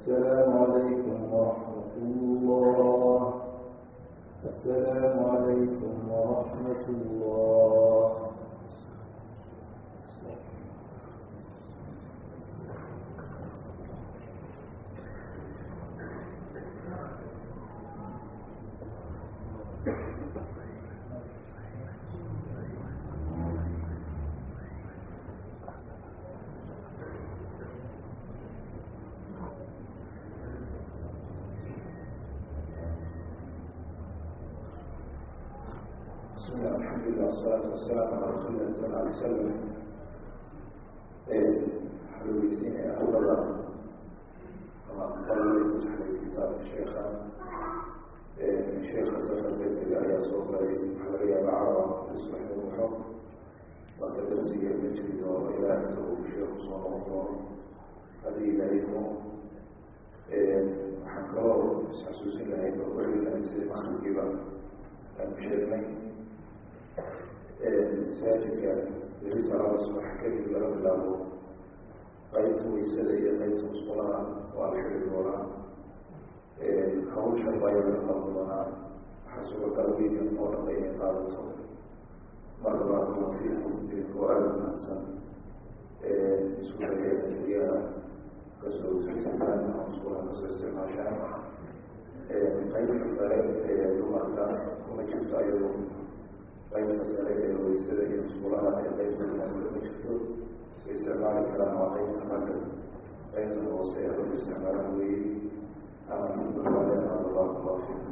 السلام والصلاة والسلام على رسول الله صلى الله عليه وسلم lili salaada subax kadib laga bilaabo qaybta waysada iyo qaybta musqulaha waa la xiri doonaa hawshan baa laga qaban doonaa waxaa suuragala oo dhanba inay qaadato marka barakallahu fiikum idinkoo aada isku dayada biyaha ka soo usaysatan ama musqulaha ka soo isticmaashaan qaybta sare ee dumarka kuma jirto ayado qaybta sare ee waysada iyo musqulaha ee qaybta kuma jirto way isticmaali karaan waa qaybta ragga qaybta hoose ee ragga isticmaalaan weeye ama midbaaden barakallahu fiikum